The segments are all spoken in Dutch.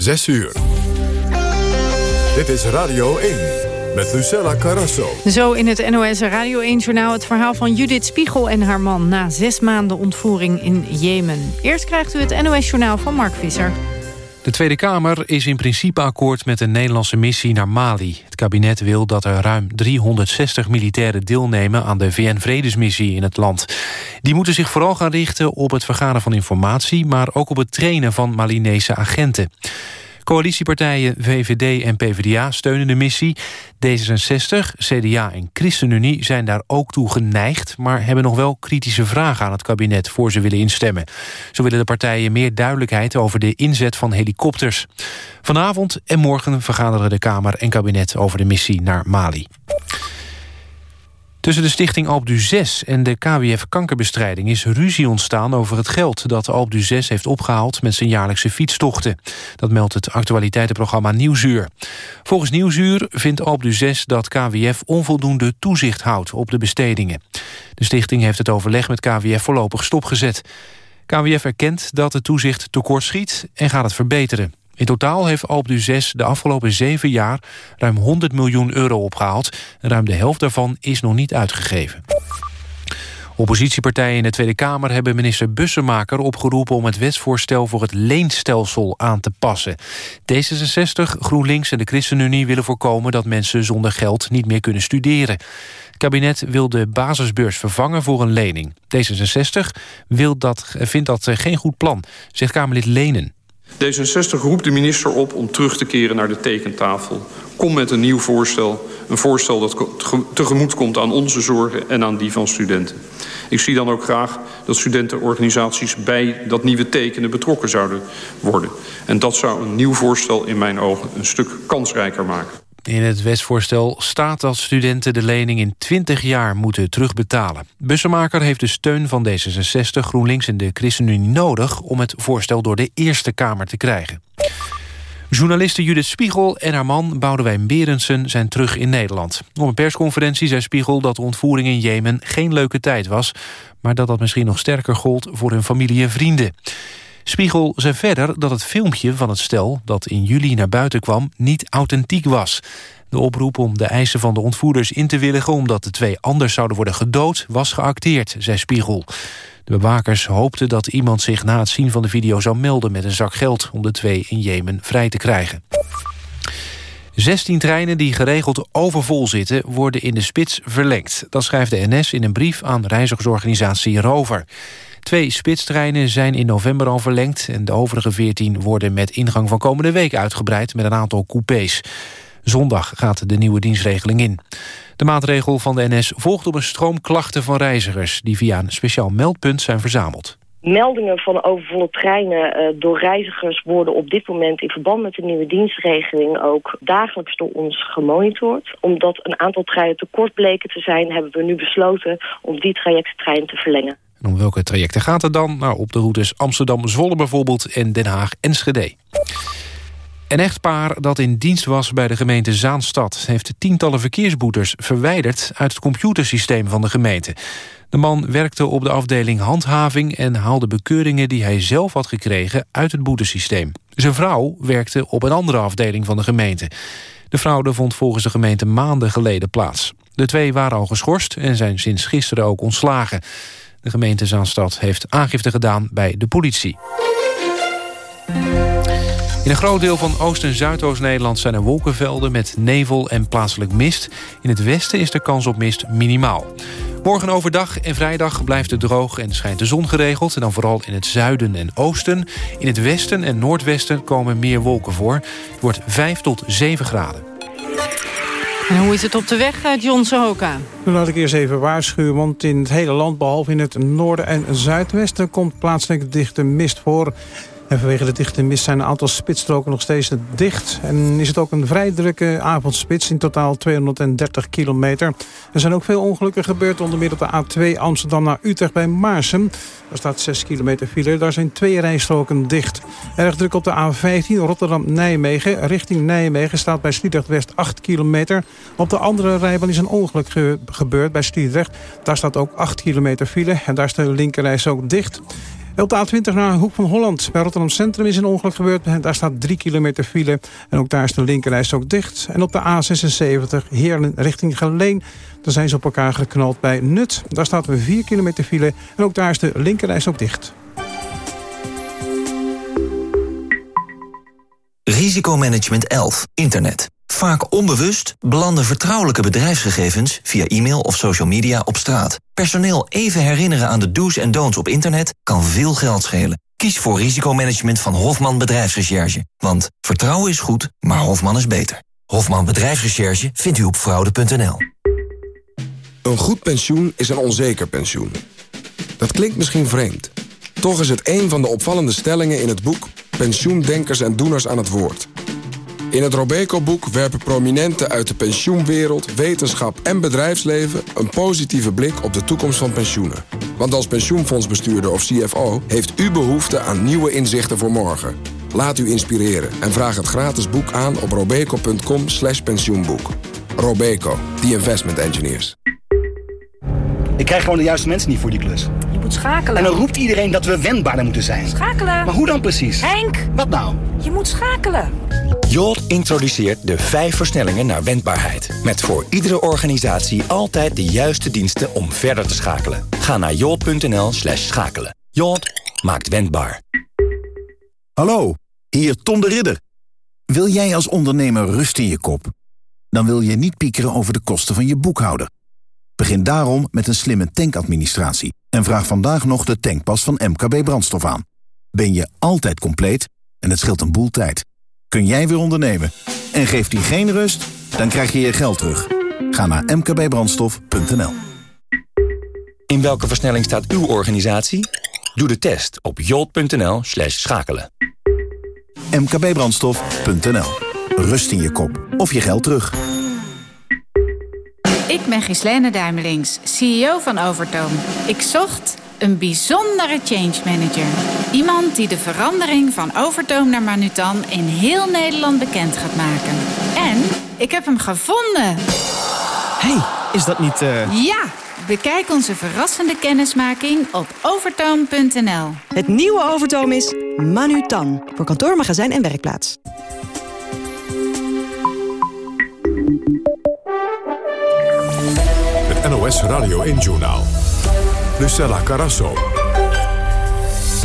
6 uur. Dit is Radio 1 met Lucella Carrasso. Zo in het NOS Radio 1-journaal het verhaal van Judith Spiegel en haar man... na zes maanden ontvoering in Jemen. Eerst krijgt u het NOS-journaal van Mark Visser. De Tweede Kamer is in principe akkoord met een Nederlandse missie naar Mali. Het kabinet wil dat er ruim 360 militairen deelnemen... aan de VN-vredesmissie in het land. Die moeten zich vooral gaan richten op het vergaren van informatie... maar ook op het trainen van Malinese agenten. Coalitiepartijen VVD en PvdA steunen de missie. D66, CDA en ChristenUnie zijn daar ook toe geneigd... maar hebben nog wel kritische vragen aan het kabinet voor ze willen instemmen. Zo willen de partijen meer duidelijkheid over de inzet van helikopters. Vanavond en morgen vergaderen de Kamer en kabinet over de missie naar Mali. Tussen de stichting Alp du 6 en de KWF Kankerbestrijding is ruzie ontstaan over het geld dat Alp du 6 heeft opgehaald met zijn jaarlijkse fietstochten. Dat meldt het actualiteitenprogramma Nieuwsuur. Volgens Nieuwsuur vindt Alp du 6 dat KWF onvoldoende toezicht houdt op de bestedingen. De stichting heeft het overleg met KWF voorlopig stopgezet. KWF erkent dat het toezicht tekortschiet en gaat het verbeteren. In totaal heeft Alp du 6 de afgelopen zeven jaar ruim 100 miljoen euro opgehaald. ruim de helft daarvan is nog niet uitgegeven. Oppositiepartijen in de Tweede Kamer hebben minister Bussemaker opgeroepen om het wetsvoorstel voor het leenstelsel aan te passen. D66, GroenLinks en de ChristenUnie willen voorkomen dat mensen zonder geld niet meer kunnen studeren. Het kabinet wil de basisbeurs vervangen voor een lening. D66 wil dat, vindt dat geen goed plan, zegt Kamerlid Lenen. D66 roept de minister op om terug te keren naar de tekentafel. Kom met een nieuw voorstel. Een voorstel dat tegemoet komt aan onze zorgen en aan die van studenten. Ik zie dan ook graag dat studentenorganisaties bij dat nieuwe tekenen betrokken zouden worden. En dat zou een nieuw voorstel in mijn ogen een stuk kansrijker maken. In het wetsvoorstel staat dat studenten de lening in 20 jaar moeten terugbetalen. Bussemaker heeft de steun van D66, GroenLinks en de ChristenUnie nodig... om het voorstel door de Eerste Kamer te krijgen. Journaliste Judith Spiegel en haar man Boudewijn Berendsen zijn terug in Nederland. Op een persconferentie zei Spiegel dat de ontvoering in Jemen geen leuke tijd was... maar dat dat misschien nog sterker gold voor hun familie en vrienden. Spiegel zei verder dat het filmpje van het stel dat in juli naar buiten kwam niet authentiek was. De oproep om de eisen van de ontvoerders in te willigen... omdat de twee anders zouden worden gedood, was geacteerd, zei Spiegel. De bewakers hoopten dat iemand zich na het zien van de video zou melden... met een zak geld om de twee in Jemen vrij te krijgen. 16 treinen die geregeld overvol zitten... worden in de spits verlengd. Dat schrijft de NS in een brief aan reizigersorganisatie Rover. Twee spitstreinen zijn in november al verlengd... en de overige 14 worden met ingang van komende week uitgebreid... met een aantal coupés. Zondag gaat de nieuwe dienstregeling in. De maatregel van de NS volgt op een stroom klachten van reizigers... die via een speciaal meldpunt zijn verzameld. Meldingen van overvolle treinen uh, door reizigers worden op dit moment in verband met de nieuwe dienstregeling ook dagelijks door ons gemonitord. Omdat een aantal treinen tekort bleken te zijn, hebben we nu besloten om die trajecttrein te verlengen. En om welke trajecten gaat het dan? Nou, op de routes Amsterdam-Zwolle bijvoorbeeld en Den Haag-Enschede. Een echtpaar dat in dienst was bij de gemeente Zaanstad... heeft tientallen verkeersboetes verwijderd uit het computersysteem van de gemeente. De man werkte op de afdeling handhaving... en haalde bekeuringen die hij zelf had gekregen uit het boetesysteem. Zijn vrouw werkte op een andere afdeling van de gemeente. De fraude vond volgens de gemeente maanden geleden plaats. De twee waren al geschorst en zijn sinds gisteren ook ontslagen. De gemeente Zaanstad heeft aangifte gedaan bij de politie. In een groot deel van Oost- en Zuidoost-Nederland zijn er wolkenvelden met nevel en plaatselijk mist. In het westen is de kans op mist minimaal. Morgen overdag en vrijdag blijft het droog en schijnt de zon geregeld. En dan vooral in het zuiden en oosten. In het westen en noordwesten komen meer wolken voor. Het wordt 5 tot 7 graden. En hoe is het op de weg, eh, John Sohoka? Dan laat ik eerst even waarschuwen, want in het hele land... behalve in het noorden en zuidwesten komt plaatselijk dichte mist voor. En vanwege de dichte mist zijn een aantal spitsstroken nog steeds dicht. En is het ook een vrij drukke avondspits, in totaal 230 kilometer. Er zijn ook veel ongelukken gebeurd, onder meer op de A2 Amsterdam naar Utrecht bij Maarsen. Daar staat 6 kilometer file, daar zijn twee rijstroken dicht. Erg druk op de A15 Rotterdam-Nijmegen. Richting Nijmegen staat bij Sliedrecht-West 8 kilometer. Op de andere rijbaan is een ongeluk gebeurd bij Sliedrecht. Daar staat ook 8 kilometer file en daar is de linkerreis ook dicht. Op de A20 naar Hoek van Holland. Bij Rotterdam Centrum is een ongeluk gebeurd. Daar staat 3 kilometer file. En ook daar is de linkerreis ook dicht. En op de A76 Heerlen richting Geleen. Daar zijn ze op elkaar geknald bij Nut. Daar staat 4 kilometer file. En ook daar is de linkerreis ook dicht. Risicomanagement 11. Internet. Vaak onbewust belanden vertrouwelijke bedrijfsgegevens via e-mail of social media op straat. Personeel even herinneren aan de do's en don'ts op internet kan veel geld schelen. Kies voor risicomanagement van Hofman Bedrijfsrecherche. Want vertrouwen is goed, maar Hofman is beter. Hofman Bedrijfsrecherche vindt u op fraude.nl. Een goed pensioen is een onzeker pensioen. Dat klinkt misschien vreemd. Toch is het een van de opvallende stellingen in het boek... Pensioendenkers en Doeners aan het Woord... In het Robeco-boek werpen prominenten uit de pensioenwereld, wetenschap en bedrijfsleven een positieve blik op de toekomst van pensioenen. Want als pensioenfondsbestuurder of CFO heeft u behoefte aan nieuwe inzichten voor morgen. Laat u inspireren en vraag het gratis boek aan op robeco.com slash pensioenboek. Robeco, the investment engineers. Ik krijg gewoon de juiste mensen niet voor die klus. Je moet schakelen. En dan roept iedereen dat we wendbaarder moeten zijn. Schakelen. Maar hoe dan precies? Henk! Wat nou? Je moet schakelen. Jolt introduceert de vijf versnellingen naar wendbaarheid. Met voor iedere organisatie altijd de juiste diensten om verder te schakelen. Ga naar jolt.nl slash schakelen. Jolt maakt wendbaar. Hallo, hier Tom de Ridder. Wil jij als ondernemer rust in je kop? Dan wil je niet piekeren over de kosten van je boekhouder. Begin daarom met een slimme tankadministratie. En vraag vandaag nog de tankpas van MKB Brandstof aan. Ben je altijd compleet en het scheelt een boel tijd. Kun jij weer ondernemen? En geeft die geen rust? Dan krijg je je geld terug. Ga naar mkbbrandstof.nl In welke versnelling staat uw organisatie? Doe de test op jolt.nl slash schakelen. mkbbrandstof.nl Rust in je kop of je geld terug. Ik ben Gislene Duimelings, CEO van Overtoom. Ik zocht een bijzondere change manager. Iemand die de verandering van Overtoom naar Manutan in heel Nederland bekend gaat maken. En ik heb hem gevonden. hey, is dat niet... Uh... Ja, bekijk onze verrassende kennismaking op overtoom.nl. Het nieuwe Overtoom is Manutan. Voor kantoor, magazijn en werkplaats. Het NOS Radio 1-journaal. Lucella Carasso.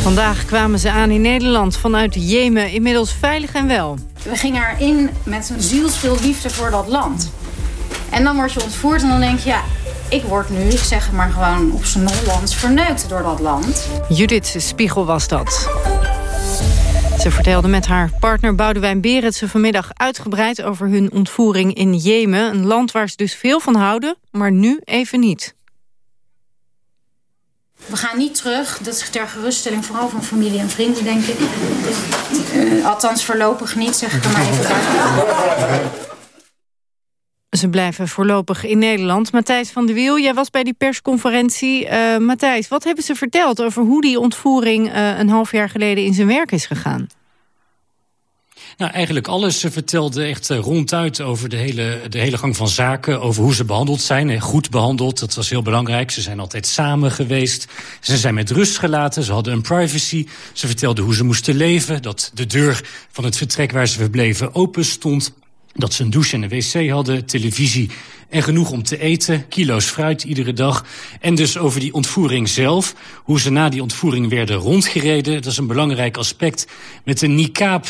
Vandaag kwamen ze aan in Nederland vanuit Jemen, inmiddels veilig en wel. We gingen erin met een zielsveel liefde voor dat land. En dan word je ontvoerd en dan denk je... ja, ik word nu, ik zeg maar gewoon op zijn Hollands... verneukt door dat land. Judith Spiegel was dat. Ze vertelde met haar partner Boudewijn Berendsen vanmiddag uitgebreid over hun ontvoering in Jemen. Een land waar ze dus veel van houden, maar nu even niet. We gaan niet terug. Dat is ter geruststelling vooral van familie en vrienden, denk ik. Uh, althans voorlopig niet, zeg ik er maar even. Ze blijven voorlopig in Nederland. Matthijs van de Wiel, jij was bij die persconferentie. Uh, Matthijs, wat hebben ze verteld over hoe die ontvoering uh, een half jaar geleden in zijn werk is gegaan? Nou, eigenlijk alles. Ze vertelde echt ronduit over de hele, de hele gang van zaken. Over hoe ze behandeld zijn. Goed behandeld, dat was heel belangrijk. Ze zijn altijd samen geweest. Ze zijn met rust gelaten. Ze hadden een privacy. Ze vertelde hoe ze moesten leven. Dat de deur van het vertrek waar ze verbleven open stond. Dat ze een douche en een wc hadden, televisie en genoeg om te eten. Kilo's fruit iedere dag. En dus over die ontvoering zelf. Hoe ze na die ontvoering werden rondgereden. Dat is een belangrijk aspect. Met een niqab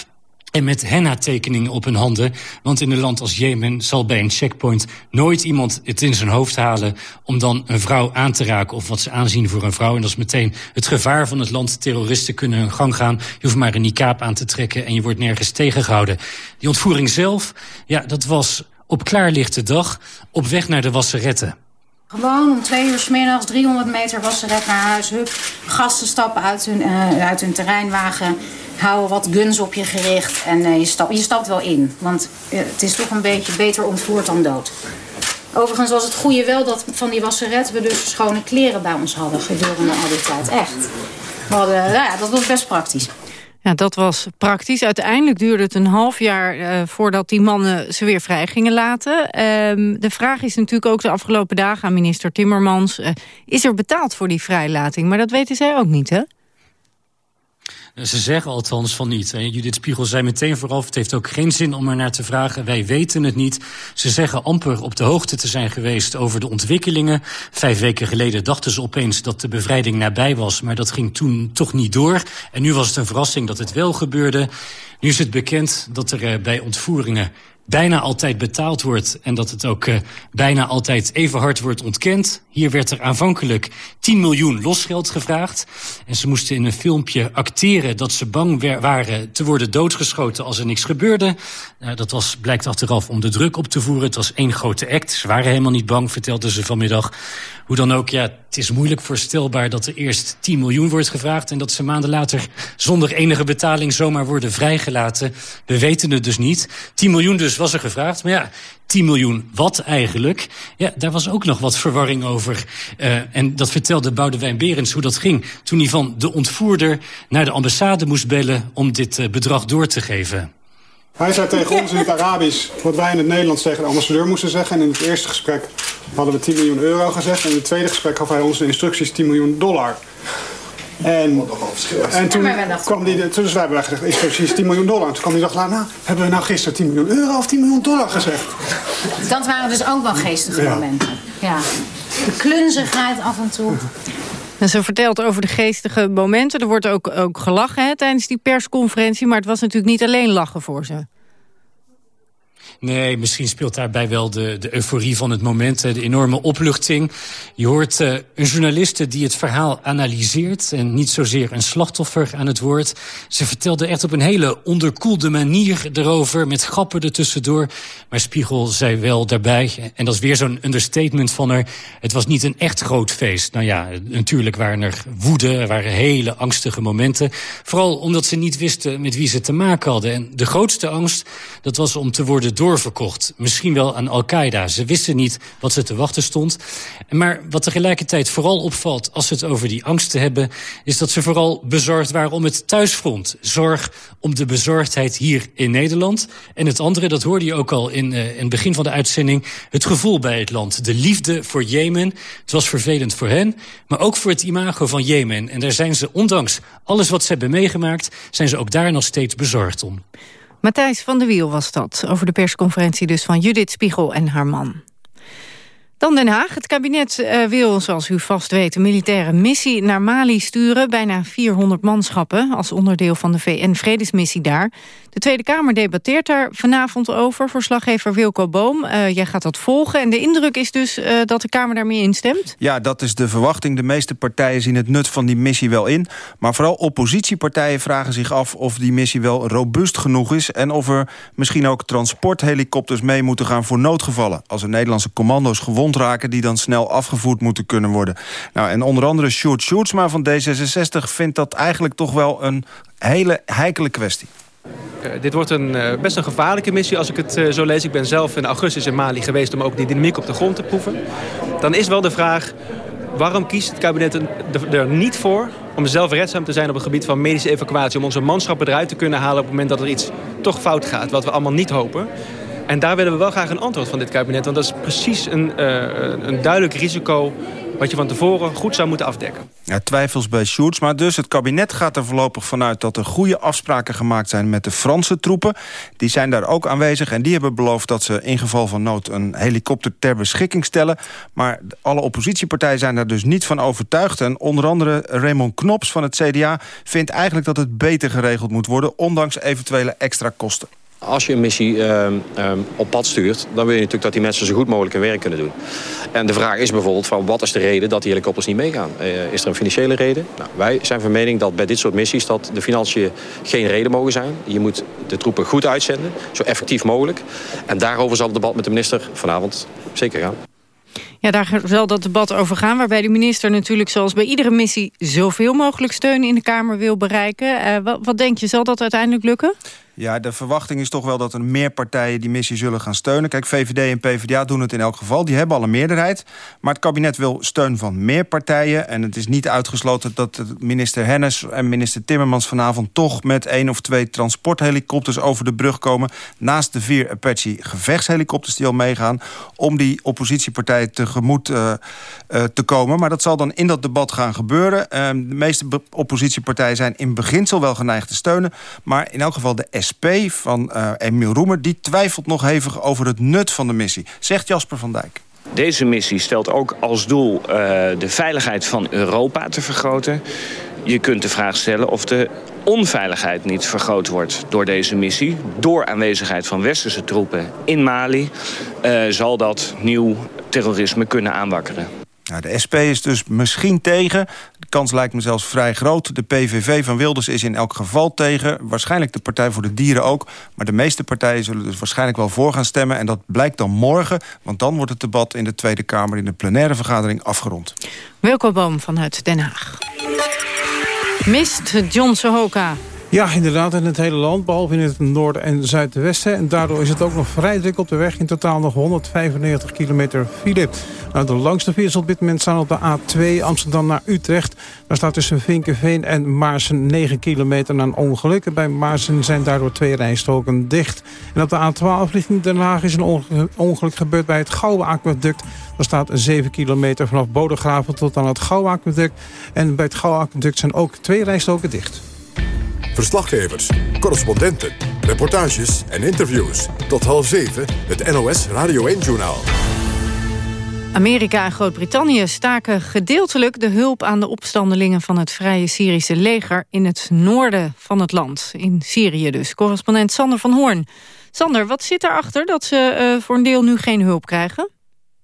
en met henna-tekeningen op hun handen. Want in een land als Jemen zal bij een checkpoint nooit iemand het in zijn hoofd halen... om dan een vrouw aan te raken of wat ze aanzien voor een vrouw. En dat is meteen het gevaar van het land. Terroristen kunnen hun gang gaan. Je hoeft maar een niqab aan te trekken en je wordt nergens tegengehouden. Die ontvoering zelf, ja, dat was op klaarlichte dag op weg naar de wasseretten. Gewoon om twee uur s middags, 300 meter wasseret naar huis. Hup, gasten stappen uit hun, uh, uit hun terreinwagen houden wat guns op je gericht en uh, je, stap, je stapt wel in. Want uh, het is toch een beetje beter ontvoerd dan dood. Overigens was het goede wel dat van die wasseret we dus schone kleren bij ons hadden gedurende al die tijd. Echt. We hadden, ja, dat was best praktisch. Ja, dat was praktisch. Uiteindelijk duurde het een half jaar uh, voordat die mannen ze weer vrij gingen laten. Uh, de vraag is natuurlijk ook de afgelopen dagen aan minister Timmermans... Is er betaald voor die vrijlating? Maar dat weten zij ook niet, hè? Ze zeggen althans van niet. Judith Spiegel zei meteen vooraf, het heeft ook geen zin om er naar te vragen. Wij weten het niet. Ze zeggen amper op de hoogte te zijn geweest over de ontwikkelingen. Vijf weken geleden dachten ze opeens dat de bevrijding nabij was... maar dat ging toen toch niet door. En nu was het een verrassing dat het wel gebeurde. Nu is het bekend dat er uh, bij ontvoeringen bijna altijd betaald wordt... en dat het ook uh, bijna altijd even hard wordt ontkend. Hier werd er aanvankelijk 10 miljoen losgeld gevraagd. En ze moesten in een filmpje acteren dat ze bang waren te worden doodgeschoten als er niks gebeurde. Uh, dat was, blijkt achteraf om de druk op te voeren. Het was één grote act. Ze waren helemaal niet bang, vertelden ze vanmiddag. Hoe dan ook, ja, het is moeilijk voorstelbaar dat er eerst 10 miljoen wordt gevraagd... en dat ze maanden later zonder enige betaling zomaar worden vrijgelaten. We weten het dus niet. 10 miljoen dus was er gevraagd, maar ja, 10 miljoen wat eigenlijk? Ja, daar was ook nog wat verwarring over. Uh, en dat vertelde Boudewijn Berends hoe dat ging... toen hij van de ontvoerder naar de ambassade moest bellen... om dit uh, bedrag door te geven. Hij zei tegen ons in het Arabisch wat wij in het Nederlands tegen de ambassadeur moesten zeggen. En in het eerste gesprek hadden we 10 miljoen euro gezegd. En in het tweede gesprek gaf hij ons de instructies 10 miljoen dollar. En, en toen kwam die, dus wij hebben gezegd, instructies 10 miljoen dollar. En toen kwam die dag later, nou, hebben we nou gisteren 10 miljoen euro of 10 miljoen dollar gezegd? Dat waren dus ook wel geestige ja. momenten. Ja. De klunzigheid af en toe. En ze vertelt over de geestige momenten. Er wordt ook, ook gelachen tijdens die persconferentie. Maar het was natuurlijk niet alleen lachen voor ze. Nee, misschien speelt daarbij wel de, de euforie van het moment, de enorme opluchting. Je hoort uh, een journaliste die het verhaal analyseert... en niet zozeer een slachtoffer aan het woord. Ze vertelde echt op een hele onderkoelde manier erover... met grappen ertussendoor. Maar Spiegel zei wel daarbij, en dat is weer zo'n understatement van haar... het was niet een echt groot feest. Nou ja, natuurlijk waren er woede, er waren hele angstige momenten. Vooral omdat ze niet wisten met wie ze te maken hadden. En de grootste angst, dat was om te worden door doorverkocht. Misschien wel aan Al-Qaeda. Ze wisten niet wat ze te wachten stond. Maar wat tegelijkertijd vooral opvalt als ze het over die angsten hebben... is dat ze vooral bezorgd waren om het thuisfront. Zorg om de bezorgdheid hier in Nederland. En het andere, dat hoorde je ook al in, uh, in het begin van de uitzending... het gevoel bij het land. De liefde voor Jemen. Het was vervelend voor hen, maar ook voor het imago van Jemen. En daar zijn ze, ondanks alles wat ze hebben meegemaakt... zijn ze ook daar nog steeds bezorgd om. Matthijs van der Wiel was dat, over de persconferentie dus van Judith Spiegel en haar man. Dan Den Haag. Het kabinet uh, wil, zoals u vast weet, een militaire missie naar Mali sturen. Bijna 400 manschappen als onderdeel van de VN-vredesmissie daar. De Tweede Kamer debatteert daar vanavond over. Verslaggever Wilco Boom, uh, jij gaat dat volgen. En de indruk is dus uh, dat de Kamer daarmee instemt? Ja, dat is de verwachting. De meeste partijen zien het nut van die missie wel in. Maar vooral oppositiepartijen vragen zich af of die missie wel robuust genoeg is... en of er misschien ook transporthelikopters mee moeten gaan voor noodgevallen... als er Nederlandse commando's gewond raken... die dan snel afgevoerd moeten kunnen worden. Nou, en onder andere Sjoerd Sjoerdsma van D66 vindt dat eigenlijk toch wel een hele heikele kwestie. Uh, dit wordt een, uh, best een gevaarlijke missie als ik het uh, zo lees. Ik ben zelf in augustus in Mali geweest om ook die dynamiek op de grond te proeven. Dan is wel de vraag, waarom kiest het kabinet er niet voor... om zelfredzaam te zijn op het gebied van medische evacuatie... om onze manschappen eruit te kunnen halen op het moment dat er iets toch fout gaat... wat we allemaal niet hopen. En daar willen we wel graag een antwoord van dit kabinet. Want dat is precies een, een duidelijk risico wat je van tevoren goed zou moeten afdekken. Ja, twijfels bij Sjoerds, maar dus het kabinet gaat er voorlopig vanuit... dat er goede afspraken gemaakt zijn met de Franse troepen. Die zijn daar ook aanwezig en die hebben beloofd... dat ze in geval van nood een helikopter ter beschikking stellen. Maar alle oppositiepartijen zijn daar dus niet van overtuigd. En onder andere Raymond Knops van het CDA vindt eigenlijk dat het beter geregeld moet worden... ondanks eventuele extra kosten. Als je een missie uh, um, op pad stuurt, dan wil je natuurlijk dat die mensen zo goed mogelijk hun werk kunnen doen. En de vraag is bijvoorbeeld van wat is de reden dat die helikopters niet meegaan? Uh, is er een financiële reden? Nou, wij zijn van mening dat bij dit soort missies dat de financiën geen reden mogen zijn. Je moet de troepen goed uitzenden, zo effectief mogelijk. En daarover zal het debat met de minister vanavond zeker gaan. Ja, daar zal dat debat over gaan. Waarbij de minister natuurlijk zoals bij iedere missie... zoveel mogelijk steun in de Kamer wil bereiken. Uh, wat, wat denk je, zal dat uiteindelijk lukken? Ja, de verwachting is toch wel dat er meer partijen die missie zullen gaan steunen. Kijk, VVD en PvdA doen het in elk geval. Die hebben al een meerderheid. Maar het kabinet wil steun van meer partijen. En het is niet uitgesloten dat minister Hennis en minister Timmermans... vanavond toch met één of twee transporthelikopters over de brug komen. Naast de vier Apache gevechtshelikopters die al meegaan... om die oppositiepartijen tegemoet uh, uh, te komen. Maar dat zal dan in dat debat gaan gebeuren. Uh, de meeste oppositiepartijen zijn in beginsel wel geneigd te steunen. Maar in elk geval de SP van uh, Emiel Roemer... die twijfelt nog hevig over het nut van de missie. Zegt Jasper van Dijk. Deze missie stelt ook als doel uh, de veiligheid van Europa te vergroten. Je kunt de vraag stellen of de onveiligheid niet vergroot wordt door deze missie. Door aanwezigheid van westerse troepen in Mali uh, zal dat nieuw terrorisme kunnen aanwakkeren. Nou, de SP is dus misschien tegen. De kans lijkt me zelfs vrij groot. De PVV van Wilders is in elk geval tegen. Waarschijnlijk de Partij voor de Dieren ook. Maar de meeste partijen zullen dus waarschijnlijk wel voor gaan stemmen. En dat blijkt dan morgen. Want dan wordt het debat in de Tweede Kamer... in de plenaire vergadering afgerond. Welkom Boom vanuit Den Haag. Mist John Sohoka. Ja, inderdaad, in het hele land, behalve in het noorden en zuidwesten. En daardoor is het ook nog vrij druk op de weg. In totaal nog 195 kilometer file. Nou, de langste files op dit moment staan op de A2 Amsterdam naar Utrecht. Daar staat tussen Vinkenveen en Maarsen 9 kilometer na een ongeluk. Bij Maarsen zijn daardoor twee rijstroken dicht. En op de A12 richting Den Haag is een ongeluk gebeurd bij het Gouwe Aquaduct. Daar staat 7 kilometer vanaf Bodegraven tot aan het Gouwe Aquaduct. En bij het Gouwe Aquaduct zijn ook twee rijstroken dicht. Verslaggevers, correspondenten, reportages en interviews. Tot half zeven, het NOS Radio 1-journaal. Amerika en Groot-Brittannië staken gedeeltelijk de hulp aan de opstandelingen van het Vrije Syrische leger in het noorden van het land. In Syrië dus. Correspondent Sander van Hoorn. Sander, wat zit erachter dat ze uh, voor een deel nu geen hulp krijgen?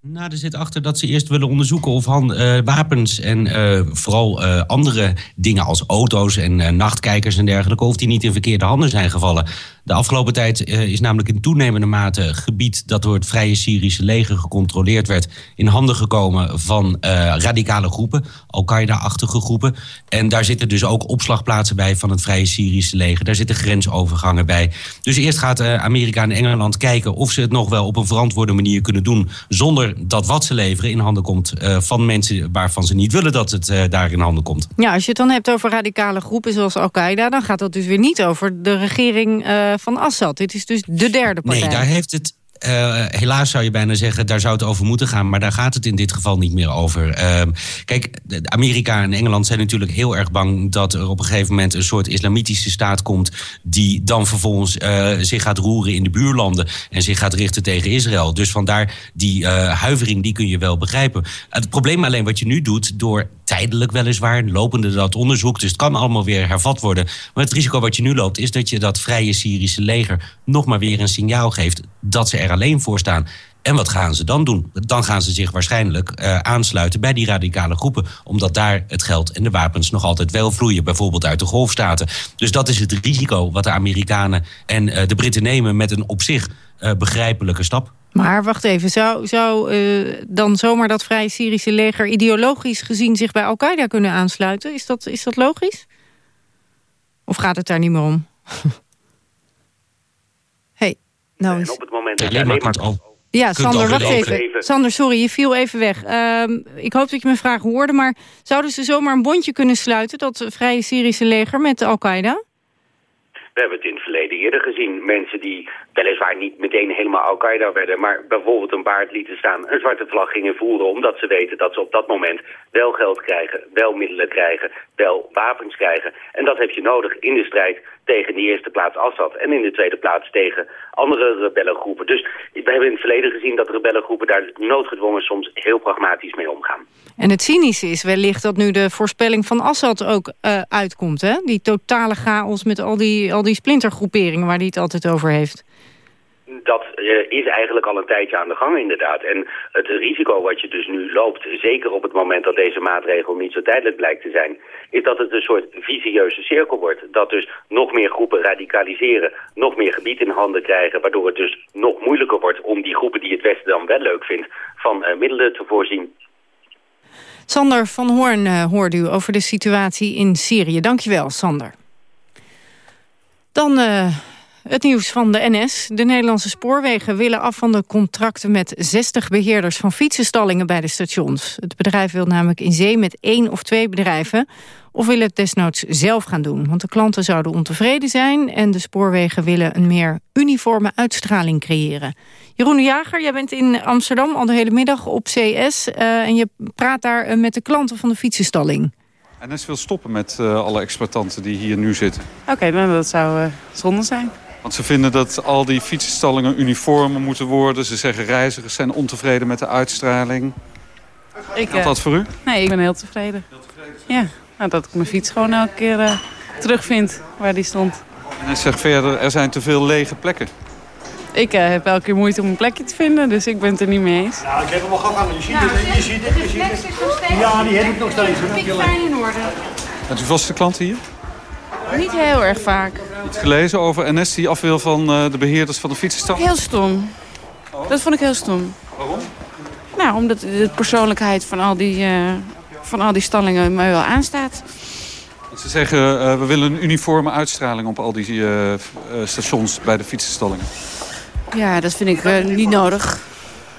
Nou, er zit achter dat ze eerst willen onderzoeken of han, uh, wapens en uh, vooral uh, andere dingen als auto's en nachtkijkers en dergelijke, of die niet in verkeerde handen zijn gevallen. De afgelopen tijd is namelijk in toenemende mate gebied dat door het Vrije Syrische leger gecontroleerd werd, in handen gekomen van radicale groepen, Al-Qaeda-achtige groepen. En daar zitten dus ook opslagplaatsen bij van het Vrije Syrische leger. Daar zitten grensovergangen bij. Dus eerst gaat Amerika en Engeland kijken of ze het nog wel op een verantwoorde manier kunnen doen zonder dat wat ze leveren in handen komt van mensen waarvan ze niet willen dat het daar in handen komt. Ja, als je het dan hebt over radicale groepen zoals Al-Qaeda... dan gaat dat dus weer niet over de regering uh, van Assad. Dit is dus de derde partij. Nee, daar heeft het uh, helaas zou je bijna zeggen, daar zou het over moeten gaan. Maar daar gaat het in dit geval niet meer over. Uh, kijk, Amerika en Engeland zijn natuurlijk heel erg bang... dat er op een gegeven moment een soort islamitische staat komt... die dan vervolgens uh, zich gaat roeren in de buurlanden... en zich gaat richten tegen Israël. Dus vandaar die huivering, die kun je wel begrijpen. Het probleem alleen wat je nu doet... door tijdelijk weliswaar, lopende dat onderzoek... dus het kan allemaal weer hervat worden. Maar het risico wat je nu loopt... is dat je dat vrije Syrische leger nog maar weer een signaal geeft... dat ze er alleen voor staan. En wat gaan ze dan doen? Dan gaan ze zich waarschijnlijk uh, aansluiten bij die radicale groepen. Omdat daar het geld en de wapens nog altijd wel vloeien. Bijvoorbeeld uit de golfstaten. Dus dat is het risico wat de Amerikanen en uh, de Britten nemen... met een op zich uh, begrijpelijke stap. Maar wacht even, zou, zou uh, dan zomaar dat Vrije Syrische leger... ideologisch gezien zich bij Al-Qaeda kunnen aansluiten? Is dat, is dat logisch? Of gaat het daar niet meer om? hey, nou is... En op het moment dat je maakt al. Ja, Sander, wacht even. even. Sander, sorry, je viel even weg. Uh, ik hoop dat je mijn vraag hoorde, maar zouden ze zomaar een bondje kunnen sluiten... dat Vrije Syrische leger met Al-Qaeda? We hebben het in het verleden eerder gezien. Mensen die weliswaar niet meteen helemaal Al-Qaeda werden... maar bijvoorbeeld een baard lieten staan, een zwarte vlag gingen voeren... omdat ze weten dat ze op dat moment wel geld krijgen, wel middelen krijgen... wel wapens krijgen. En dat heb je nodig in de strijd tegen de eerste plaats Assad... en in de tweede plaats tegen andere rebellengroepen. Dus we hebben in het verleden gezien dat rebellengroepen... daar noodgedwongen soms heel pragmatisch mee omgaan. En het cynische is wellicht dat nu de voorspelling van Assad ook uh, uitkomt. Hè? Die totale chaos met al die, al die splintergroeperingen waar hij het altijd over heeft. Dat uh, is eigenlijk al een tijdje aan de gang inderdaad. En het risico wat je dus nu loopt, zeker op het moment dat deze maatregel niet zo tijdelijk blijkt te zijn, is dat het een soort visieuze cirkel wordt. Dat dus nog meer groepen radicaliseren, nog meer gebied in handen krijgen, waardoor het dus nog moeilijker wordt om die groepen die het Westen dan wel leuk vindt, van uh, middelen te voorzien. Sander van Hoorn uh, hoorde u over de situatie in Syrië. Dankjewel, Sander. Dan Het nieuws van de NS. De Nederlandse spoorwegen willen af van de contracten met 60 beheerders van fietsenstallingen bij de stations. Het bedrijf wil namelijk in zee met één of twee bedrijven of willen het desnoods zelf gaan doen. Want de klanten zouden ontevreden zijn en de spoorwegen willen een meer uniforme uitstraling creëren. Jeroen de Jager, jij bent in Amsterdam al de hele middag op CS uh, en je praat daar uh, met de klanten van de fietsenstalling. NS wil stoppen met uh, alle exploitanten die hier nu zitten. Oké, okay, dat zou zonde zijn. Want ze vinden dat al die fietsenstallingen uniformer moeten worden. Ze zeggen reizigers zijn ontevreden met de uitstraling. Ik, Geldt dat voor u? Nee, ik ben heel tevreden. Heel tevreden? Ja, nou, dat ik mijn fiets gewoon elke keer uh, terugvind waar die stond. En hij zegt verder, er zijn te veel lege plekken. Ik uh, heb elke keer moeite om een plekje te vinden, dus ik ben het er niet mee eens. Ja, ik heb hem al gauw Je ziet het, je ziet het, je ziet het. Ja, die heb ik nog steeds. Ik fijn in orde. Bent u vaste klant hier? Niet heel erg vaak. Iets gelezen over NS die af wil van uh, de beheerders van de fietsenstal? Heel stom. Dat vond ik heel stom. Waarom? Nou, omdat de persoonlijkheid van al die, uh, van al die stallingen mij wel aanstaat. Ze zeggen, uh, we willen een uniforme uitstraling op al die stations bij de fietsenstallingen. Ja, dat vind ik niet nodig.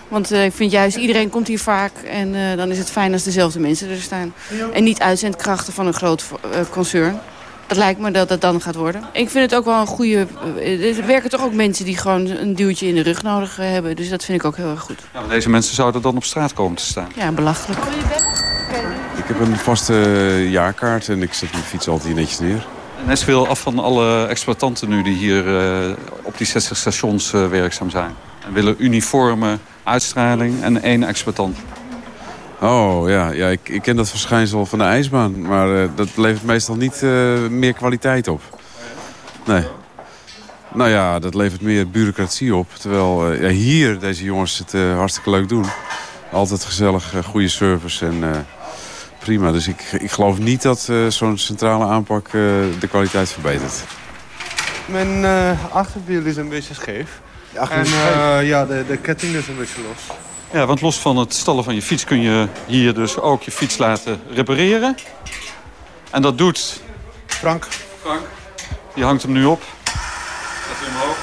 Want ik vind juist, iedereen komt hier vaak en dan is het fijn als dezelfde mensen er staan. En niet uitzendkrachten van een groot concern. Het lijkt me dat het dan gaat worden. Ik vind het ook wel een goede... Er werken toch ook mensen die gewoon een duwtje in de rug nodig hebben. Dus dat vind ik ook heel erg goed. Ja, deze mensen zouden dan op straat komen te staan. Ja, belachelijk. Ik heb een vaste jaarkaart en ik zet mijn fiets altijd netjes neer. NS wil af van alle exploitanten nu die hier uh, op die 60 stations uh, werkzaam zijn. En willen uniforme uitstraling en één exploitant. Oh ja, ja ik, ik ken dat verschijnsel van de ijsbaan. Maar uh, dat levert meestal niet uh, meer kwaliteit op. Nee. Nou ja, dat levert meer bureaucratie op. Terwijl uh, ja, hier deze jongens het hartstikke leuk doen. Altijd gezellig, goede service en prima. Dus ik, ik geloof niet dat zo'n centrale aanpak de kwaliteit verbetert. Mijn achterwiel is een beetje scheef. En ja, de, de ketting is een beetje los. Ja, want los van het stallen van je fiets kun je hier dus ook je fiets laten repareren. En dat doet... Frank. Frank. Die hangt hem nu op. Zet hem omhoog.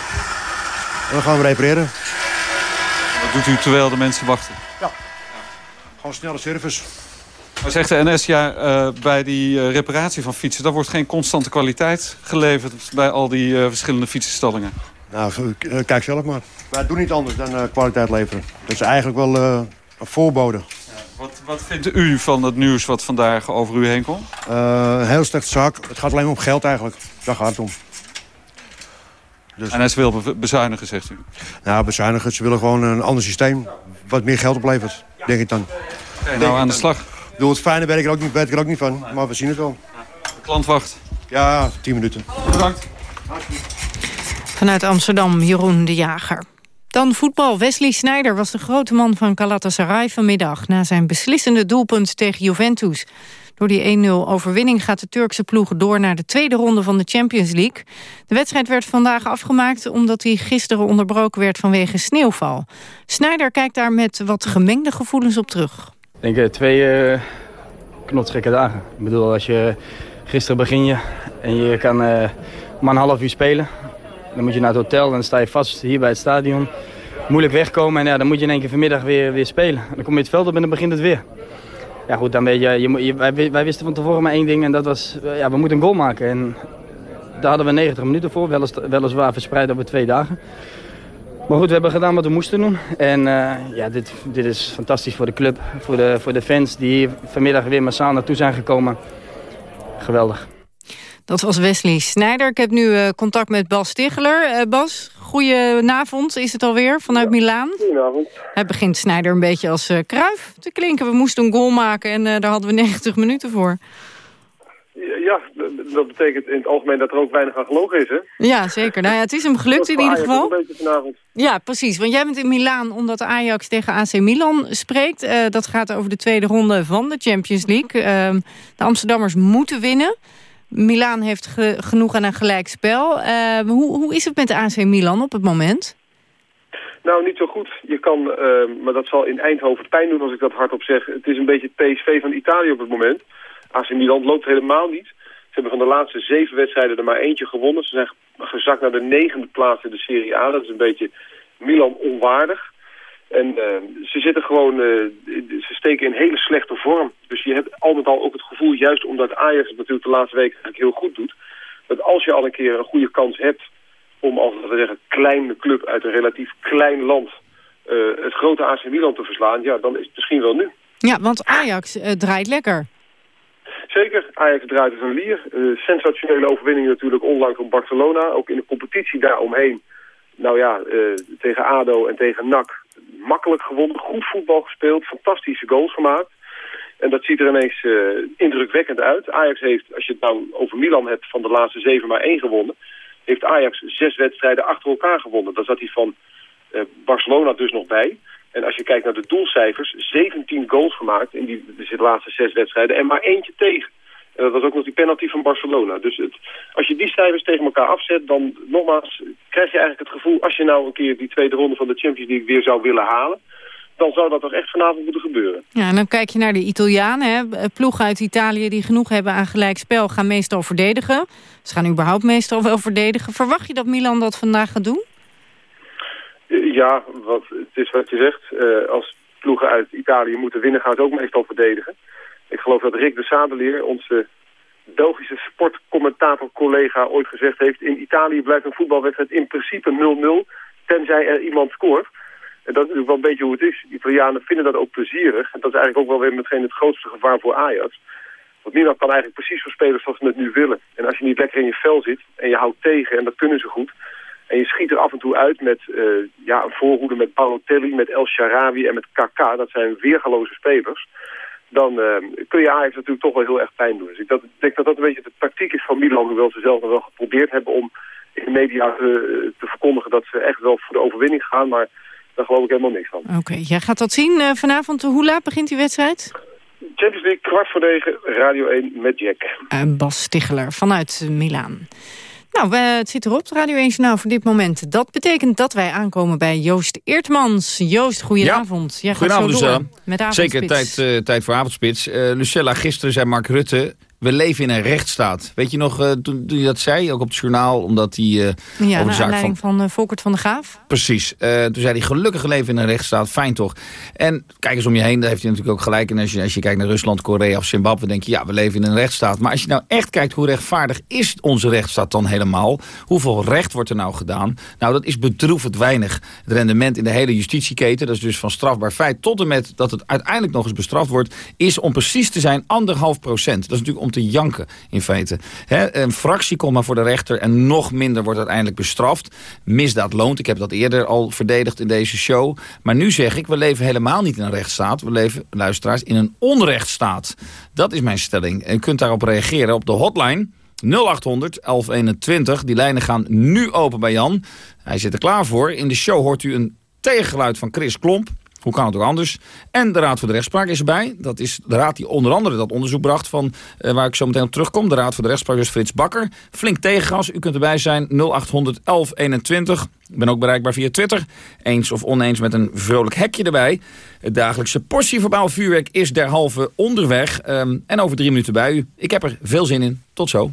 En dan gaan we repareren. Dat doet u terwijl de mensen wachten? Ja. Gewoon snelle service. Maar zegt de NS, ja, uh, bij die uh, reparatie van fietsen... daar wordt geen constante kwaliteit geleverd bij al die uh, verschillende fietsenstallingen. Nou, kijk zelf maar. Wij doen niet anders dan uh, kwaliteit leveren. Dat is eigenlijk wel uh, een voorbode. Ja, wat, wat vindt u van het nieuws wat vandaag over u heen komt? Een heel slechte zaak. Het gaat alleen om geld eigenlijk. Daar gaat het om. Dus... En hij wil bezuinigen, zegt u? Nou, bezuinigen. Ze willen gewoon een ander systeem. Wat meer geld oplevert, denk ik dan. Okay, nou, aan de slag. Bedoel, het fijne weet ik, er ook niet, ik er ook niet van. Maar we zien het wel. De klant wacht. Ja, tien minuten. Bedankt. Vanuit Amsterdam, Jeroen de Jager. Dan voetbal. Wesley Sneijder was de grote man van Galatasaray vanmiddag... na zijn beslissende doelpunt tegen Juventus. Door die 1-0 overwinning gaat de Turkse ploeg door... naar de tweede ronde van de Champions League. De wedstrijd werd vandaag afgemaakt... omdat hij gisteren onderbroken werd vanwege sneeuwval. Sneijder kijkt daar met wat gemengde gevoelens op terug. Ik denk uh, twee uh, dagen. Ik bedoel, als je gisteren begin je... en je kan uh, maar een half uur spelen... Dan moet je naar het hotel en dan sta je vast hier bij het stadion. Moeilijk wegkomen en ja, dan moet je in één keer vanmiddag weer, weer spelen. Dan kom je het veld op en dan begint het weer. Ja goed, dan weet je, je, je wij, wisten van tevoren maar één ding en dat was, ja, we moeten een goal maken. En daar hadden we 90 minuten voor, weliswaar verspreid over twee dagen. Maar goed, we hebben gedaan wat we moesten doen. En uh, ja, dit, dit is fantastisch voor de club, voor de, voor de fans die hier vanmiddag weer massaal naartoe zijn gekomen. Geweldig. Dat was Wesley Snijder. Ik heb nu uh, contact met Bas Stigler. Uh, Bas, goedenavond is het alweer vanuit ja, Milaan. Goedenavond. Hij begint Snijder een beetje als uh, kruif te klinken. We moesten een goal maken en daar hadden we 90 minuten voor. Ja, dat betekent in het algemeen dat er ook weinig aan gelogen is, hè? Ja, zeker. Nou ja, het is hem gelukt in ieder geval. Een vanavond. Ja, precies. Want jij bent in Milaan omdat Ajax tegen AC Milan spreekt. Uh, dat gaat over de tweede ronde van de Champions League. Uh, de Amsterdammers moeten winnen. Milaan heeft genoeg aan een gelijkspel. Uh, hoe, hoe is het met de AC Milan op het moment? Nou, niet zo goed. Je kan, uh, maar dat zal in Eindhoven pijn doen als ik dat hardop zeg. Het is een beetje het PSV van Italië op het moment. AC Milan loopt helemaal niet. Ze hebben van de laatste zeven wedstrijden er maar eentje gewonnen. Ze zijn gezakt naar de negende plaats in de Serie A. Dat is een beetje Milan onwaardig. En uh, ze zitten gewoon, uh, ze steken in hele slechte vorm. Dus je hebt al met al ook het gevoel, juist omdat Ajax het natuurlijk de laatste weken eigenlijk heel goed doet, dat als je al een keer een goede kans hebt om als we zeggen kleine club uit een relatief klein land uh, het grote AC Milan te verslaan, ja, dan is het misschien wel nu. Ja, want Ajax draait lekker. Zeker, Ajax draait als een lier. sensationele overwinning natuurlijk onlangs op Barcelona. Ook in de competitie daaromheen. Nou ja, tegen ADO en tegen NAC makkelijk gewonnen, goed voetbal gespeeld, fantastische goals gemaakt. En dat ziet er ineens uh, indrukwekkend uit. Ajax heeft, als je het nou over Milan hebt, van de laatste zeven maar één gewonnen. Heeft Ajax zes wedstrijden achter elkaar gewonnen. Daar zat hij van uh, Barcelona dus nog bij. En als je kijkt naar de doelcijfers, 17 goals gemaakt in die, dus de laatste zes wedstrijden en maar eentje tegen. En dat was ook nog die penalty van Barcelona. Dus het, als je die cijfers tegen elkaar afzet, dan nogmaals krijg je eigenlijk het gevoel... als je nou een keer die tweede ronde van de Champions League weer zou willen halen... dan zou dat toch echt vanavond moeten gebeuren. Ja, en dan kijk je naar de Italianen. Hè? Ploegen uit Italië die genoeg hebben aan gelijk spel gaan meestal verdedigen. Ze gaan überhaupt meestal wel verdedigen. Verwacht je dat Milan dat vandaag gaat doen? Ja, wat, het is wat je zegt. Uh, als ploegen uit Italië moeten winnen, gaan ze ook meestal verdedigen. Ik geloof dat Rick de Sadelier, onze Belgische sportcommentator-collega, ooit gezegd heeft... in Italië blijft een voetbalwedstrijd in principe 0-0, tenzij er iemand scoort. En dat is natuurlijk wel een beetje hoe het is. Italianen vinden dat ook plezierig. En dat is eigenlijk ook wel weer meteen het grootste gevaar voor Ajax. Want niemand kan eigenlijk precies voor spelers zoals ze het nu willen. En als je niet lekker in je vel zit en je houdt tegen, en dat kunnen ze goed... en je schiet er af en toe uit met uh, ja, een voorhoede met Balotelli, met El Sharawi en met Kaka... dat zijn weergaloze spelers dan uh, kun je Ajax natuurlijk toch wel heel erg pijn doen. Dus ik dat, denk dat dat een beetje de tactiek is van Milan, hoewel ze zelf nog wel geprobeerd hebben om in de media te, te, verkondigen dat ze echt wel voor de overwinning gaan, maar daar geloof ik helemaal niks van. Oké, jij gaat dat zien uh, vanavond. Hoe laat begint die wedstrijd? Champions League, kwart voor negen, Radio 1 met Jack. Uh, Bas Sticheler vanuit Milaan. Nou, het zit erop, de Radio 1 Journaal voor dit moment. Dat betekent dat wij aankomen bij Joost Eertmans. Joost, goedenavond. Ja, Jij gaat goedenavond, zo door met Zeker tijd, uh, tijd voor avondspits. Uh, Lucella, gisteren zei Mark Rutte we leven in een rechtsstaat. Weet je nog, uh, toen, toen je dat zei, ook op het journaal, omdat hij... Uh, ja, over de zaak van, van uh, Volkert van de Graaf. Precies. toen zei hij, gelukkig leven in een rechtsstaat, fijn toch. En kijk eens om je heen, daar heeft hij natuurlijk ook gelijk. En als je, als je kijkt naar Rusland, Korea of Zimbabwe, denk je, ja, we leven in een rechtsstaat. Maar als je nou echt kijkt, hoe rechtvaardig is onze rechtsstaat dan helemaal? Hoeveel recht wordt er nou gedaan? Nou, dat is bedroevend weinig. Het rendement in de hele justitieketen, dat is dus van strafbaar feit tot en met dat het uiteindelijk nog eens bestraft wordt, is om precies te zijn anderhalf procent. Dat is natuurlijk om te janken in feite. een fractie komt maar voor de rechter en nog minder wordt uiteindelijk bestraft. Misdaad loont, ik heb dat eerder al verdedigd in deze show. Maar nu zeg ik, we leven helemaal niet in een rechtsstaat. We leven, luisteraars, in een onrechtsstaat. Dat is mijn stelling. En kunt daarop reageren op de hotline 0800 1121. Die lijnen gaan nu open bij Jan. Hij zit er klaar voor. In de show hoort u een tegengeluid van Chris Klomp. Hoe kan het ook anders? En de Raad voor de Rechtspraak is erbij. Dat is de raad die onder andere dat onderzoek bracht... van uh, waar ik zo meteen op terugkom. De Raad voor de Rechtspraak is Frits Bakker. Flink tegengas. U kunt erbij zijn 0800 1121. Ik ben ook bereikbaar via Twitter. Eens of oneens met een vrolijk hekje erbij. Het dagelijkse portie verbaal vuurwerk is derhalve onderweg. Um, en over drie minuten bij u. Ik heb er veel zin in. Tot zo.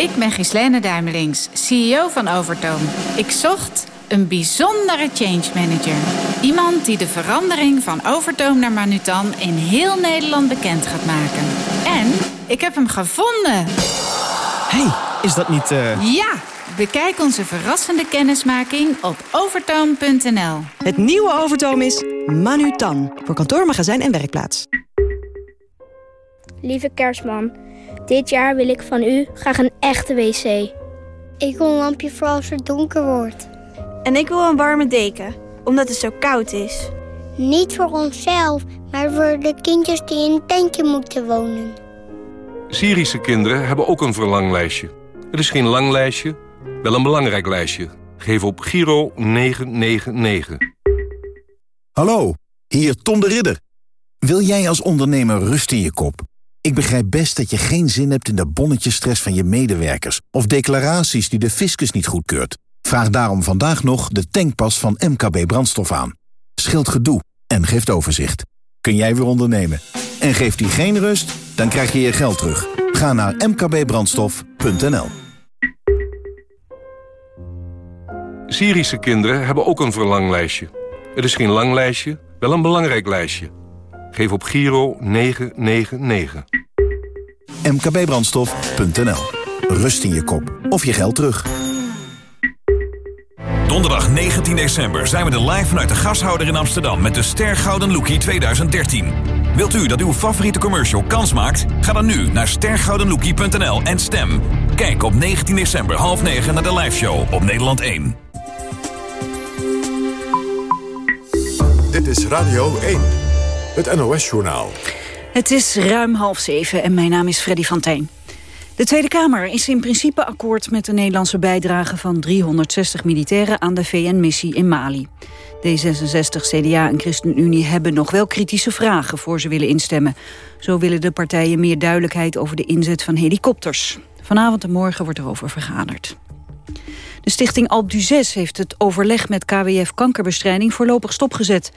Ik ben Gislene Duimelings, CEO van Overtoom. Ik zocht een bijzondere change manager. Iemand die de verandering van Overtoom naar Manutan in heel Nederland bekend gaat maken. En ik heb hem gevonden. hey, is dat niet... Uh... Ja, bekijk onze verrassende kennismaking op overtoom.nl. Het nieuwe Overtoom is Manutan. Voor kantoor, magazijn en werkplaats. Lieve kerstman... Dit jaar wil ik van u graag een echte wc. Ik wil een lampje voor als het donker wordt. En ik wil een warme deken, omdat het zo koud is. Niet voor onszelf, maar voor de kindjes die in een tentje moeten wonen. Syrische kinderen hebben ook een verlanglijstje. Het is geen lang lijstje, wel een belangrijk lijstje. Geef op Giro 999. Hallo, hier Tom de Ridder. Wil jij als ondernemer rust in je kop? Ik begrijp best dat je geen zin hebt in de bonnetjesstress van je medewerkers... of declaraties die de fiscus niet goedkeurt. Vraag daarom vandaag nog de tankpas van MKB Brandstof aan. Scheelt gedoe en geeft overzicht. Kun jij weer ondernemen? En geeft die geen rust? Dan krijg je je geld terug. Ga naar mkbbrandstof.nl Syrische kinderen hebben ook een verlanglijstje. Het is geen lang lijstje, wel een belangrijk lijstje. Geef op Giro 999. mkbbrandstof.nl Rust in je kop of je geld terug. Donderdag 19 december zijn we er live vanuit de gashouder in Amsterdam... met de Ster Gouden Lookie 2013. Wilt u dat uw favoriete commercial kans maakt? Ga dan nu naar stergoudenlookie.nl en stem. Kijk op 19 december half 9 naar de liveshow op Nederland 1. Dit is Radio 1, het NOS-journaal. Het is ruim half zeven en mijn naam is Freddy van Tijn. De Tweede Kamer is in principe akkoord met de Nederlandse bijdrage van 360 militairen aan de VN-missie in Mali. D66, CDA en ChristenUnie hebben nog wel kritische vragen voor ze willen instemmen. Zo willen de partijen meer duidelijkheid over de inzet van helikopters. Vanavond en morgen wordt erover vergaderd. De stichting Alp d'Huez heeft het overleg met KWF kankerbestrijding voorlopig stopgezet.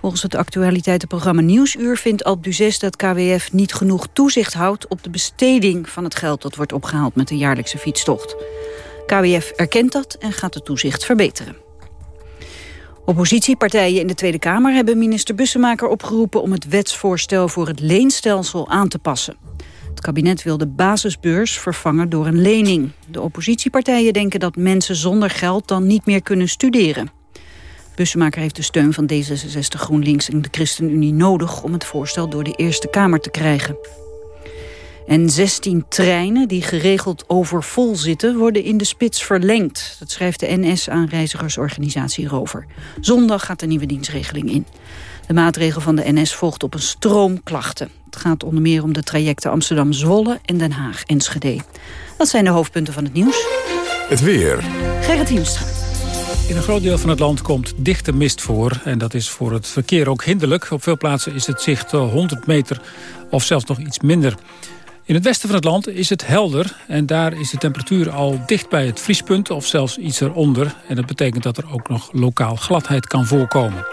Volgens het actualiteitenprogramma Nieuwsuur vindt Alp d'Huez dat KWF niet genoeg toezicht houdt op de besteding van het geld dat wordt opgehaald met de jaarlijkse fietstocht. KWF erkent dat en gaat het toezicht verbeteren. Oppositiepartijen in de Tweede Kamer hebben minister Bussemaker opgeroepen om het wetsvoorstel voor het leenstelsel aan te passen. Het kabinet wil de basisbeurs vervangen door een lening. De oppositiepartijen denken dat mensen zonder geld dan niet meer kunnen studeren. Bussemaker heeft de steun van D66, GroenLinks en de ChristenUnie nodig... om het voorstel door de Eerste Kamer te krijgen. En 16 treinen die geregeld overvol zitten... worden in de spits verlengd. Dat schrijft de NS aan reizigersorganisatie Rover. Zondag gaat de nieuwe dienstregeling in. De maatregel van de NS volgt op een stroom klachten. Het gaat onder meer om de trajecten Amsterdam-Zwolle en Den Haag-Enschede. Dat zijn de hoofdpunten van het nieuws. Het weer. Gerrit Hiemstra. In een groot deel van het land komt dichte mist voor. En dat is voor het verkeer ook hinderlijk. Op veel plaatsen is het zicht 100 meter of zelfs nog iets minder. In het westen van het land is het helder. En daar is de temperatuur al dicht bij het vriespunt of zelfs iets eronder. En dat betekent dat er ook nog lokaal gladheid kan voorkomen.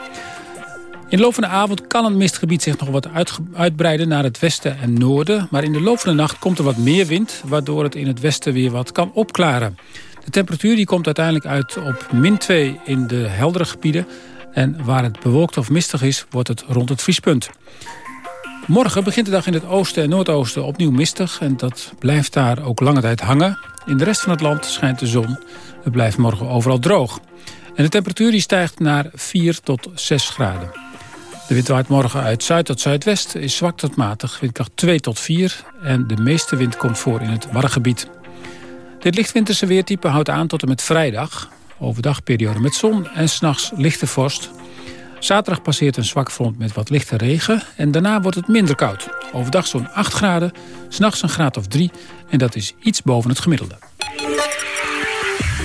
In de loop van de avond kan het mistgebied zich nog wat uitbreiden naar het westen en noorden. Maar in de loop van de nacht komt er wat meer wind, waardoor het in het westen weer wat kan opklaren. De temperatuur die komt uiteindelijk uit op min 2 in de heldere gebieden. En waar het bewolkt of mistig is, wordt het rond het vriespunt. Morgen begint de dag in het oosten en noordoosten opnieuw mistig. En dat blijft daar ook lange tijd hangen. In de rest van het land schijnt de zon. Het blijft morgen overal droog. En de temperatuur stijgt naar 4 tot 6 graden. De wind waait morgen uit zuid tot zuidwest, is zwak tot matig, windkracht 2 tot 4... en de meeste wind komt voor in het Waddengebied. Dit lichtwinterse weertype houdt aan tot en met vrijdag. Overdag periode met zon en s'nachts lichte vorst. Zaterdag passeert een zwak front met wat lichte regen... en daarna wordt het minder koud. Overdag zo'n 8 graden, s'nachts een graad of 3... en dat is iets boven het gemiddelde.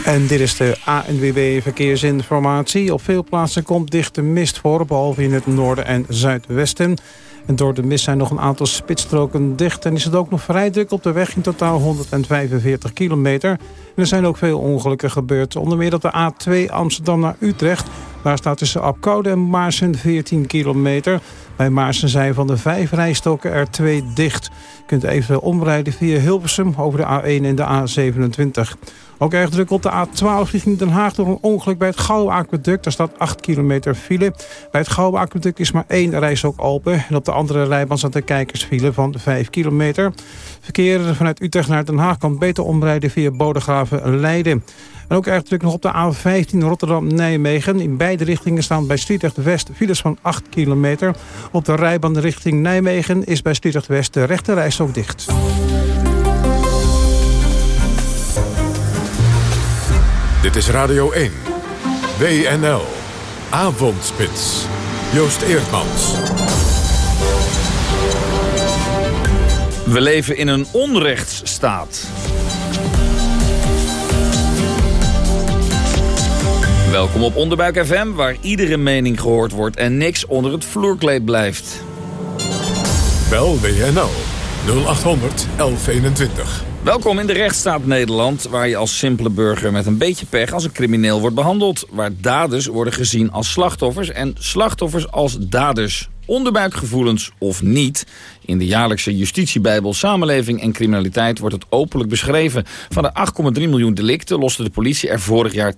En dit is de ANWB Verkeersinformatie. Op veel plaatsen komt dichte mist voor, behalve in het noorden en zuidwesten. En door de mist zijn nog een aantal spitsstroken dicht. En is het ook nog vrij druk op de weg, in totaal 145 kilometer. En er zijn ook veel ongelukken gebeurd. Onder meer op de A2 Amsterdam naar Utrecht. Daar staat tussen Apkoude en Maarsen 14 kilometer. Bij Maarsen zijn van de vijf rijstokken er twee dicht. Je kunt even omrijden via Hilversum over de A1 en de A27. Ook erg druk op de A12 richting Den Haag door een ongeluk bij het Gouwe Aqueduct. Daar staat 8 kilometer file. Bij het Gouwe Aqueduct is maar één reis ook open. En op de andere rijbaan staat de kijkersfile van 5 kilometer. Verkeer vanuit Utrecht naar Den Haag kan beter omrijden via Bodegraven Leiden. En ook erg druk nog op de A15 Rotterdam-Nijmegen. In beide richtingen staan bij Sliedrecht West files van 8 kilometer. Op de rijbaan richting Nijmegen is bij Sliedrecht West de rechte reis ook dicht. Dit is Radio 1. WNL. Avondspits. Joost Eerdmans. We leven in een onrechtsstaat. Welkom op Onderbuik FM, waar iedere mening gehoord wordt en niks onder het vloerkleed blijft. Bel WNL 0800 1121. Welkom in de rechtsstaat Nederland, waar je als simpele burger met een beetje pech als een crimineel wordt behandeld. Waar daders worden gezien als slachtoffers en slachtoffers als daders onderbuikgevoelens of niet. In de jaarlijkse justitiebijbel Samenleving en Criminaliteit wordt het openlijk beschreven. Van de 8,3 miljoen delicten loste de politie er vorig jaar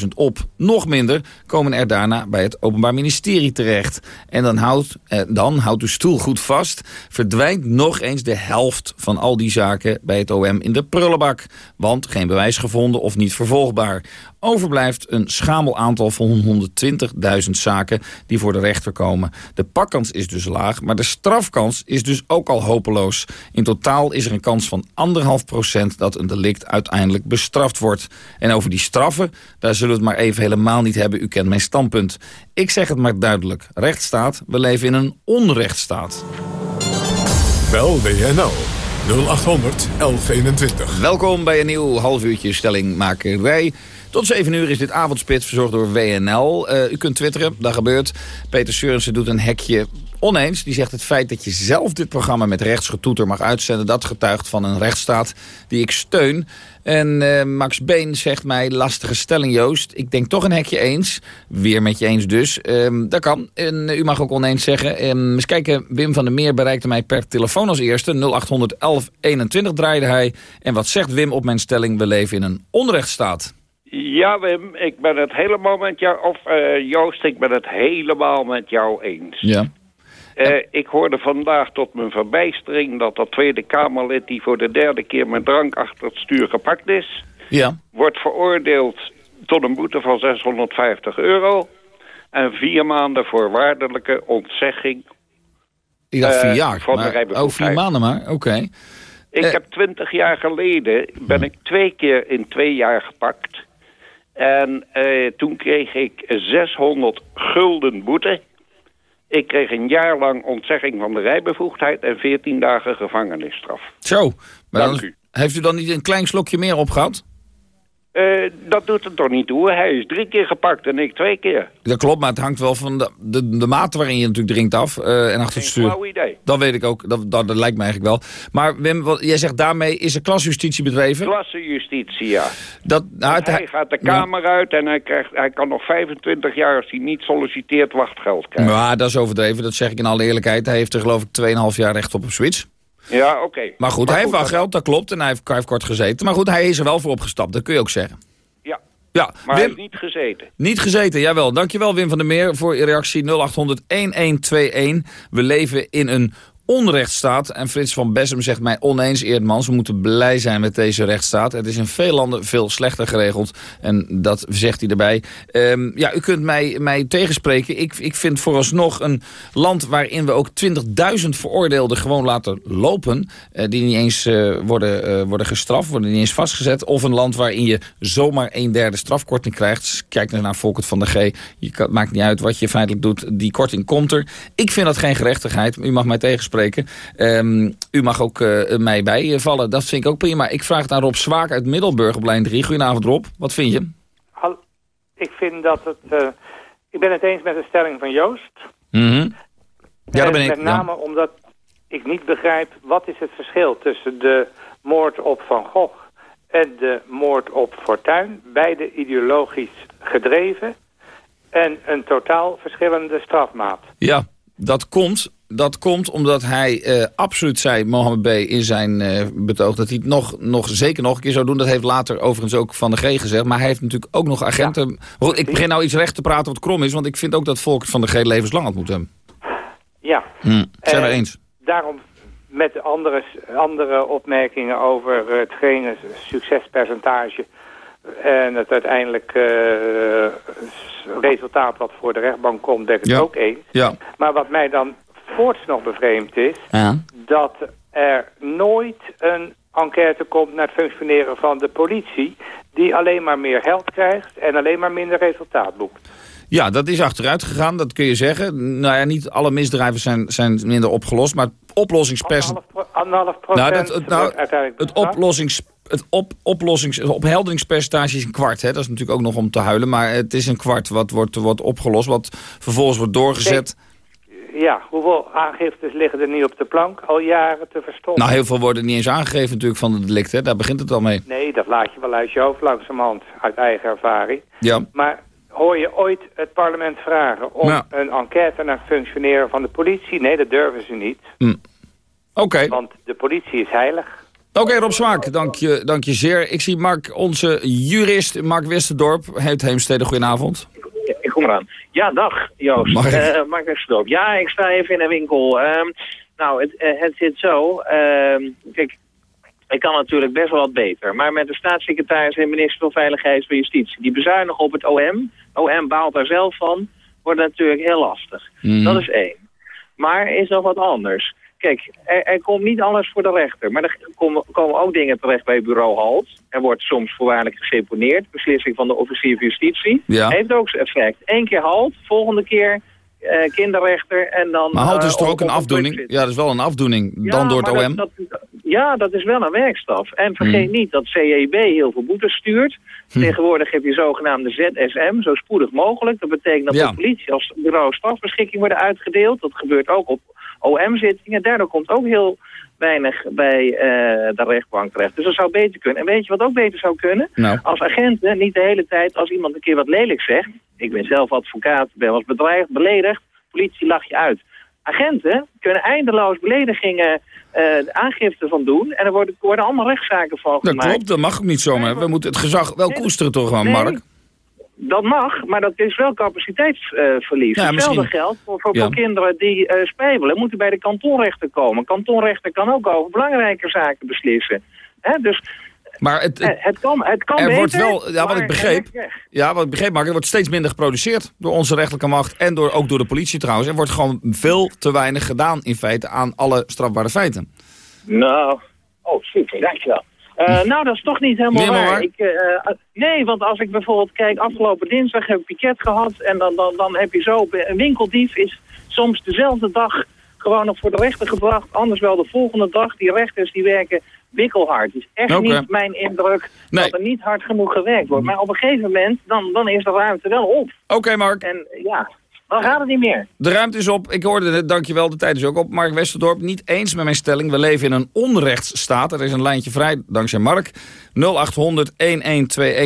270.000 op. Nog minder komen er daarna bij het Openbaar Ministerie terecht. En dan houdt, eh, dan houdt uw stoel goed vast, verdwijnt nog eens de helft van al die zaken bij het OM in de prullenbak. Want geen bewijs gevonden of niet vervolgbaar. Overblijft een schamel aantal van 120.000 zaken die voor de rechter komen. De pakkans is dus laag, maar de strafkans is dus ook al hopeloos. In totaal is er een kans van 1,5 procent dat een delict uiteindelijk bestraft wordt. En over die straffen, daar zullen we het maar even helemaal niet hebben. U kent mijn standpunt. Ik zeg het maar duidelijk. Rechtsstaat, we leven in een onrechtsstaat. Bel WNL 0800 1121. Welkom bij een nieuw half uurtje stellingmakerij. Tot 7 uur is dit avondspit verzorgd door WNL. Uh, u kunt twitteren, dat gebeurt. Peter Seurensen doet een hekje oneens. Die zegt het feit dat je zelf dit programma met rechtsgetoeter mag uitzenden... dat getuigt van een rechtsstaat die ik steun. En uh, Max Been zegt mij, lastige stelling Joost. Ik denk toch een hekje eens. Weer met je eens dus. Uh, dat kan. En u mag ook oneens zeggen. Um, eens kijken, Wim van der Meer bereikte mij per telefoon als eerste. 0800 1121 draaide hij. En wat zegt Wim op mijn stelling? We leven in een onrechtsstaat. Ja, Wim, ik ben het helemaal met jou... Of uh, Joost, ik ben het helemaal met jou eens. Ja. Uh, ik hoorde vandaag tot mijn verbijstering dat dat Tweede Kamerlid... die voor de derde keer met drank achter het stuur gepakt is... Ja. wordt veroordeeld tot een boete van 650 euro... en vier maanden voorwaardelijke ontzegging... Ik dacht vier uh, jaar. Maar, oh, vier maanden maar, oké. Okay. Ik heb twintig jaar geleden... ben ik twee keer in twee jaar gepakt... En uh, toen kreeg ik 600 gulden boete. Ik kreeg een jaar lang ontzegging van de rijbevoegdheid... en 14 dagen gevangenisstraf. Zo, maar Dank dan, u. heeft u dan niet een klein slokje meer opgehad? Uh, dat doet het toch niet toe. Hij is drie keer gepakt en ik twee keer. Dat klopt, maar het hangt wel van de, de, de mate waarin je natuurlijk drinkt af. Uh, en achter het stuur. idee. Dat weet ik ook, dat, dat, dat, lijkt me eigenlijk wel. Maar Wim, wat, jij zegt daarmee is er klasjustitie bedreven? Klassenjustitie, ja. Dat, nou, hij, hij gaat de kamer ja. uit en hij, krijgt, hij kan nog 25 jaar... als hij niet solliciteert wachtgeld krijgen. Maar dat is overdreven, dat zeg ik in alle eerlijkheid. Hij heeft er geloof ik 2,5 jaar recht op een switch. Ja, oké. Okay. Maar goed, maar hij goed, heeft wel geld, dat klopt. En hij heeft, hij heeft kort gezeten. Maar goed, hij is er wel voor opgestapt, dat kun je ook zeggen. Ja. Ja, maar Wim, hij heeft niet gezeten. Niet gezeten, jawel. Dankjewel Wim van der Meer voor je reactie 0800-1121. We leven in een onrechtsstaat. En Frits van Bessem zegt mij oneens Eerdmans. We moeten blij zijn met deze rechtsstaat. Het is in veel landen veel slechter geregeld. En dat zegt hij erbij. Um, ja, u kunt mij, mij tegenspreken. Ik, ik vind vooralsnog een land waarin we ook 20.000 veroordeelden gewoon laten lopen. Uh, die niet eens uh, worden, uh, worden gestraft, worden niet eens vastgezet. Of een land waarin je zomaar een derde strafkorting krijgt. Kijk naar Volkert van de G. Je maakt niet uit wat je feitelijk doet. Die korting komt er. Ik vind dat geen gerechtigheid. U mag mij tegenspreken. Um, u mag ook uh, mij bijvallen. Dat vind ik ook prima. Ik vraag het aan Rob Zwaak uit Middelburg op lijn 3. Goedenavond Rob. Wat vind je? Ik vind dat het... Uh, ik ben het eens met de stelling van Joost. Mm -hmm. Ja, dat ben ik. Met name ja. omdat ik niet begrijp... wat is het verschil tussen de moord op Van Gogh... en de moord op Fortuyn. Beide ideologisch gedreven... en een totaal verschillende strafmaat. Ja, dat komt dat komt omdat hij uh, absoluut zei, Mohammed B. in zijn uh, betoog... dat hij het nog, nog, zeker nog een keer zou doen. Dat heeft later overigens ook Van de G gezegd. Maar hij heeft natuurlijk ook nog agenten... Ja. Ik begin nou iets recht te praten wat krom is... want ik vind ook dat Volk van de G levenslang had moeten hebben. Ja. Hm, zijn we eens. Daarom met andere, andere opmerkingen over hetgene succespercentage... en het uiteindelijk uh, resultaat wat voor de rechtbank komt, denk ik ja. ook eens. Ja. Maar wat mij dan voorts nog bevreemd is... Ja. dat er nooit een enquête komt naar het functioneren van de politie... die alleen maar meer geld krijgt en alleen maar minder resultaat boekt. Ja, dat is achteruit gegaan, dat kun je zeggen. Nou ja, niet alle misdrijven zijn, zijn minder opgelost, maar het oplossingspercentage... Anderhalf procent Nou, dat, nou, het, oplossings, het op, oplossings, het ophelderingspercentage is een kwart. Hè? Dat is natuurlijk ook nog om te huilen. Maar het is een kwart wat wordt, wordt opgelost. Wat vervolgens wordt doorgezet. Ja, hoeveel aangiftes liggen er niet op de plank al jaren te verstommen? Nou, heel veel worden niet eens aangegeven natuurlijk van de delict. Hè? Daar begint het al mee. Nee, dat laat je wel uit je hoofd langzamerhand, uit eigen ervaring. Ja. Maar hoor je ooit het parlement vragen om een enquête naar het functioneren van de politie? Nee, dat durven ze niet. Hm. Oké. Want de politie is heilig. Oké, Rob Smaak, dank je, dank je zeer. Ik zie Mark, onze jurist, Mark Westerdorp. Heet Heemstede, goedenavond. Ik kom eraan. Ja, dag Joost. Eh, Mark Westerdorp. Ja, ik sta even in een winkel. Ehm, nou, het, eh, het zit zo. Ehm, kijk, ik kan natuurlijk best wel wat beter. Maar met de staatssecretaris en minister van Veiligheid en Justitie... die bezuinigen op het OM, OM baalt daar zelf van... wordt natuurlijk heel lastig. Mhm. Dat is één. Maar is nog wat anders. Kijk, er, er komt niet alles voor de rechter. Maar er komen, komen ook dingen terecht bij bureau Halt. Er wordt soms voorwaardelijk geseponeerd. Beslissing van de officier van justitie. Ja. Heeft ook zijn effect. Eén keer Halt, volgende keer eh, kinderrechter en dan... Maar halt eh, is toch ook een afdoening? Ja, dat is wel een afdoening. Ja, Dan door het OM. dat- dat- ja, dat is wel een werkstaf. En vergeet Hmm. niet dat CEB heel veel boetes stuurt. Hm. Tegenwoordig heb je zogenaamde ZSM, zo spoedig mogelijk. Dat betekent dat Ja. de politie als bureau strafbeschikking worden uitgedeeld. Dat gebeurt ook op OM-zittingen. Daardoor komt ook heel weinig bij eh, de rechtbank terecht. Dus dat zou beter kunnen. En weet je wat ook beter zou kunnen? Nou. Als agenten niet de hele tijd, als iemand een keer wat lelijk zegt... ik ben zelf advocaat, ben wel eens bedreigd, beledigd... politie lach je uit. Agenten kunnen eindeloos beledigingen eh, aangifte van doen... en er worden, worden allemaal rechtszaken van Dat gemaakt. klopt, dat mag ook niet zomaar. We moeten het gezag wel koesteren toch Nee, Mark? Dat mag, maar dat is wel capaciteitsverlies. Ja, Hetzelfde misschien. geldt voor, voor, Ja. voor kinderen die eh spijbelen. Moeten bij de kantonrechter komen. Kantonrechter kan ook over belangrijke zaken beslissen. Hè, dus Maar het, eh, het kan, het kan er beter, wordt wel, ja, wat maar ik begreep, er ja, wat ik begreep, Mark, er wordt steeds minder geproduceerd door onze rechterlijke macht en door, ook door de politie trouwens. Er wordt gewoon veel te weinig gedaan in feite aan alle strafbare feiten. Nou, oh super, dankjewel. Eh nou, dat is toch niet helemaal waar. waar? Ik, eh, eh, nee, want als ik bijvoorbeeld kijk, afgelopen dinsdag heb ik piket gehad... en dan, dan, dan heb je zo, een winkeldief is soms dezelfde dag gewoon nog voor de rechter gebracht. Anders wel de volgende dag. Die rechters die werken wikkelhard. Het is echt niet mijn indruk Nee. dat er niet hard genoeg gewerkt wordt. Maar op een gegeven moment, dan, dan is de ruimte wel op. Oké, Mark. En ja, dan gaat het niet meer. De ruimte is op. Ik hoorde het, dankjewel, de tijd is ook op. Mark Westerdorp, niet eens met mijn stelling. We leven in een onrechtsstaat. Er is een lijntje vrij, dankzij Mark. 0800-1121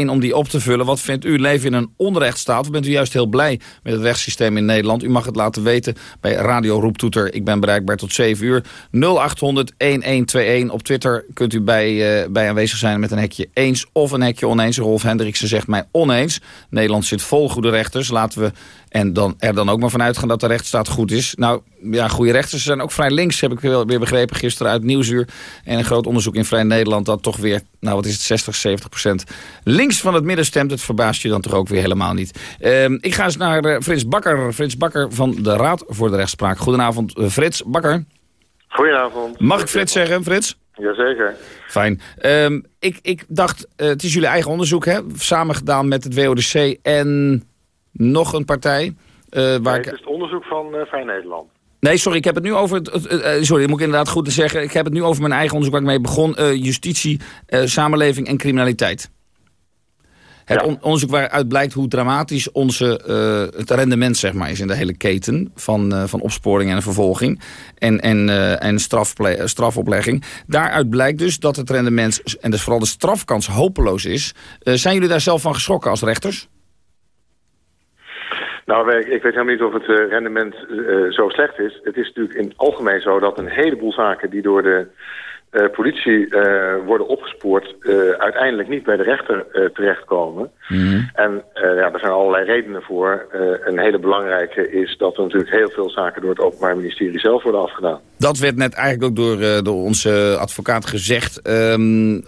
om die op te vullen. Wat vindt u? Leven in een onrechtsstaat? Of bent u juist heel blij met het rechtssysteem in Nederland? U mag het laten weten bij Radio Roeptoeter. Ik ben bereikbaar tot 7 uur. 0800-1121. Op Twitter kunt u bij, eh, bij aanwezig zijn met een hekje eens of een hekje oneens. Rolf Hendriksen zegt mij oneens. Nederland zit vol goede rechters. Laten we en dan, er dan ook maar vanuit gaan dat de rechtsstaat goed is. Nou, ja, goede rechters zijn ook vrij links, heb ik wel weer begrepen gisteren uit Nieuwsuur. En een groot onderzoek in Vrij Nederland dat toch weer, nou wat is het, 60, 70 procent links van het midden stemt. Het verbaast je dan toch ook weer helemaal niet. Ehm, ik ga eens naar eh, Frits Bakker. Frits Bakker van de Raad voor de Rechtspraak. Goedenavond, eh, Frits Bakker. Goedenavond. Mag ik Frits zeggen, Frits? Jazeker. Fijn. Ehm, ik, ik dacht, eh, het is jullie eigen onderzoek, hè? Samen gedaan met het WODC en nog een partij. waar Nee, het is het onderzoek van Vrij Nederland. Nee, sorry, ik heb het nu over... Het, eh, sorry, dat moet ik inderdaad goed zeggen. Ik heb het nu over mijn eigen onderzoek waar ik mee begon. eh, justitie, eh, samenleving en criminaliteit. Het on- onderzoek waaruit blijkt hoe dramatisch onze, het rendement zeg maar, is in de hele keten van, van opsporing en vervolging en, en, en strafoplegging. Daaruit blijkt dus dat het rendement en dus vooral de strafkans hopeloos is. Zijn jullie daar zelf van geschrokken als rechters? Nou, ik weet helemaal niet of het eh, rendement eh, zo slecht is. Het is natuurlijk in het algemeen zo dat een heleboel zaken die door de eh, politie worden opgespoord... uiteindelijk niet bij de rechter terechtkomen. En eh, ja, er zijn allerlei redenen voor. Een hele belangrijke is dat er natuurlijk heel veel zaken door het Openbaar Ministerie zelf worden afgedaan. Dat werd net eigenlijk ook door, door onze advocaat gezegd. Ehm,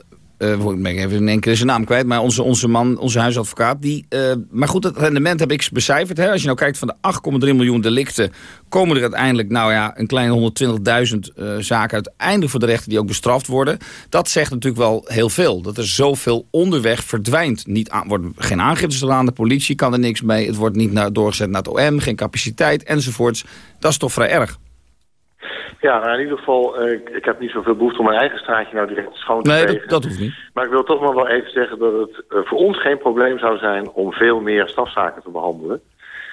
ik ben even in één keer zijn naam kwijt, maar onze, onze man, onze huisadvocaat, die, uh, maar goed, het rendement heb ik becijferd. Hè? Als je nou kijkt van de 8,3 miljoen delicten, komen er uiteindelijk, nou ja, een kleine 120.000 uh, zaken uiteindelijk voor de rechter die ook bestraft worden. Dat zegt natuurlijk wel heel veel, dat er zoveel onderweg verdwijnt. Niet geen aangiftes gedaan, de politie kan er niks mee, het wordt niet naar, doorgezet naar het OM, geen capaciteit enzovoorts. Dat is toch vrij erg. Ja, nou in ieder geval, uh, ik heb niet zoveel behoefte om mijn eigen straatje nou direct schoon te nee, vegen. Dat, dat hoeft niet. Maar ik wil toch nog wel even zeggen dat het uh, voor ons geen probleem zou zijn om veel meer strafzaken te behandelen.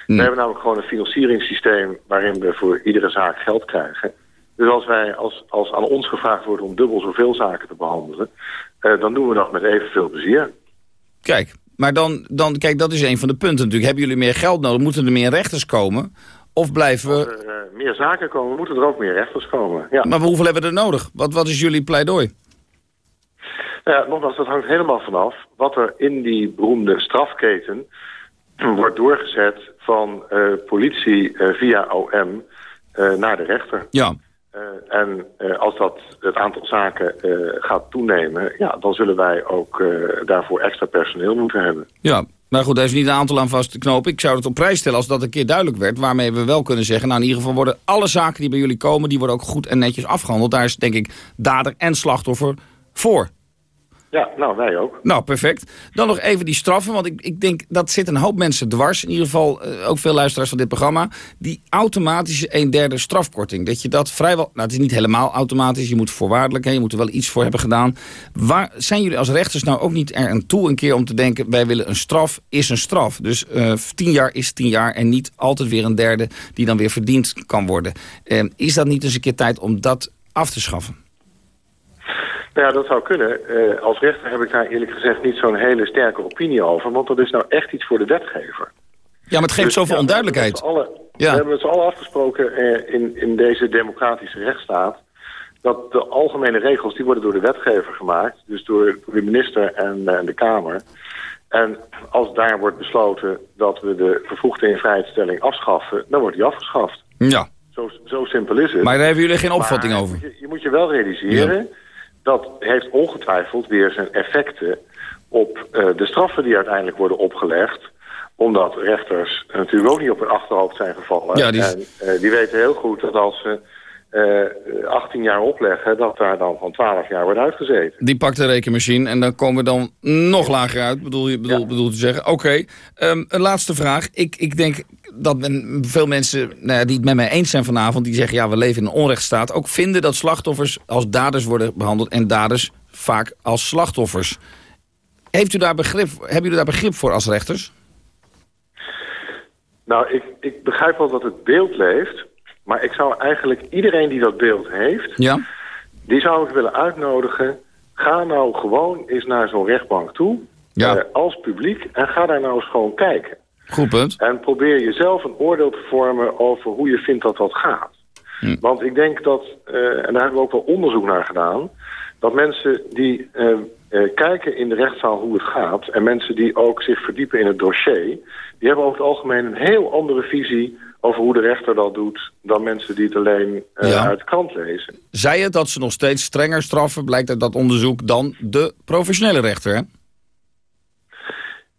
Hmm. We hebben namelijk gewoon een financieringssysteem waarin we voor iedere zaak geld krijgen. Dus als, wij, als, als aan ons gevraagd wordt om dubbel zoveel zaken te behandelen, uh, dan doen we dat met evenveel plezier. Kijk, maar dan, dan, kijk, dat is een van de punten natuurlijk. Hebben jullie meer geld nodig? Moeten er meer rechters komen? Of blijven we... Als er uh, meer zaken komen, moeten er ook meer rechters komen. Ja. Maar hoeveel hebben we er nodig? Wat, wat is jullie pleidooi? Ja, nogmaals, dat hangt helemaal vanaf wat er in die beroemde strafketen wordt doorgezet van uh, politie uh, via OM naar de rechter. Ja. en als dat het aantal zaken gaat toenemen, ja, dan zullen wij ook daarvoor extra personeel moeten hebben. Ja, maar goed, daar is niet een aantal aan vast te knopen. Ik zou het op prijs stellen als dat een keer duidelijk werd. Waarmee we wel kunnen zeggen, nou in ieder geval worden alle zaken die bij jullie komen... die worden ook goed en netjes afgehandeld. Daar is denk ik dader en slachtoffer voor. Ja, nou wij ook. Nou, perfect. Dan nog even die straffen, want ik, ik denk dat zit een hoop mensen dwars. In ieder geval uh, ook veel luisteraars van dit programma. Die automatische een derde strafkorting. Dat je dat vrijwel, nou het is niet helemaal automatisch. Je moet voorwaardelijk, hè, je moet er wel iets voor hebben gedaan. Waar zijn jullie als rechters nou ook niet er aan toe een keer om te denken... wij willen een straf, is een straf. Dus uh, tien jaar is tien jaar en niet altijd weer een derde... die dan weer verdiend kan worden. Uh, is dat niet eens een keer tijd om dat af te schaffen? Nou ja, dat zou kunnen. Uh, als rechter heb ik daar eerlijk gezegd niet zo'n hele sterke opinie over. Want dat is nou echt iets voor de wetgever. Ja, maar het geeft dus, zoveel ja, onduidelijkheid. We hebben, het al afgesproken uh, in, in deze democratische rechtsstaat... dat de algemene regels die worden door de wetgever gemaakt. Dus door, door de minister en uh, de Kamer. En als daar wordt besloten dat we de vervroegde invrijheidstelling afschaffen... dan wordt die afgeschaft. Ja. Zo, zo simpel is het. Maar daar hebben jullie geen opvatting maar over? Je, je, moet je wel realiseren... Ja dat heeft ongetwijfeld weer zijn effecten op uh, de straffen die uiteindelijk worden opgelegd. Omdat rechters natuurlijk ook niet op hun achterhoofd zijn gevallen. Ja, die... En uh, die weten heel goed dat als ze uh, 18 jaar opleggen... dat daar dan van 12 jaar wordt uitgezeten. Die pakt de rekenmachine en dan komen we dan nog lager uit, bedoel je bedoel, ja. bedoel te zeggen. Oké, okay. um, een laatste vraag. Ik, ik denk dat men, veel mensen nou ja, die het met mij eens zijn vanavond... die zeggen, ja, we leven in een onrechtsstaat... ook vinden dat slachtoffers als daders worden behandeld... en daders vaak als slachtoffers. Heeft u daar begrip, hebben jullie daar begrip voor als rechters? Nou, ik, ik begrijp wel dat het beeld leeft... maar ik zou eigenlijk iedereen die dat beeld heeft... Ja? die zou ik willen uitnodigen... ga nou gewoon eens naar zo'n rechtbank toe... Ja. Uh, als publiek en ga daar nou eens gewoon kijken. Goed punt. En probeer jezelf een oordeel te vormen over hoe je vindt dat dat gaat. Hm. Want ik denk dat, uh, en daar hebben we ook wel onderzoek naar gedaan... dat mensen die uh, uh, kijken in de rechtszaal hoe het gaat... en mensen die ook zich verdiepen in het dossier... die hebben over het algemeen een heel andere visie over hoe de rechter dat doet... dan mensen die het alleen Ja. uit de krant lezen. Zij het dat ze nog steeds strenger straffen, blijkt uit dat onderzoek, dan de professionele rechter, hè?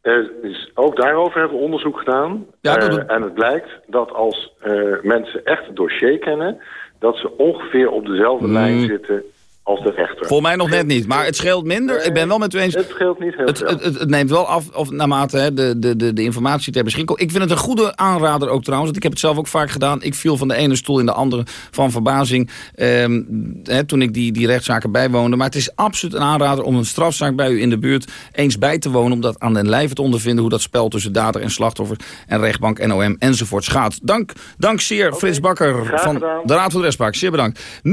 Uh, dus ook daarover hebben we onderzoek gedaan. Ja, dat Uh, doet- en het blijkt dat als mensen echt het dossier kennen... dat ze ongeveer op dezelfde Hmm. lijn zitten als de rechter. Volgens mij nog net niet, maar het scheelt minder. Ik ben wel met u eens. Het scheelt niet heel Het, veel. het, het, het neemt wel af of, naarmate hè, de, de, de, de informatie ter beschikking komt. Ik vind het een goede aanrader ook trouwens. Want ik heb het zelf ook vaak gedaan. Ik viel van de ene stoel in de andere van verbazing. ehm, hè, toen ik die, die rechtszaken bijwoonde. Maar het is absoluut een aanrader om een strafzaak bij u in de buurt eens bij te wonen. Om dat aan den lijve te ondervinden. Hoe dat spel tussen dader en slachtoffer en rechtbank, NOM enzovoorts gaat. Dank, dank zeer Frits Bakker van de Raad voor de Rechtspraak. Zeer bedankt. 0800-1121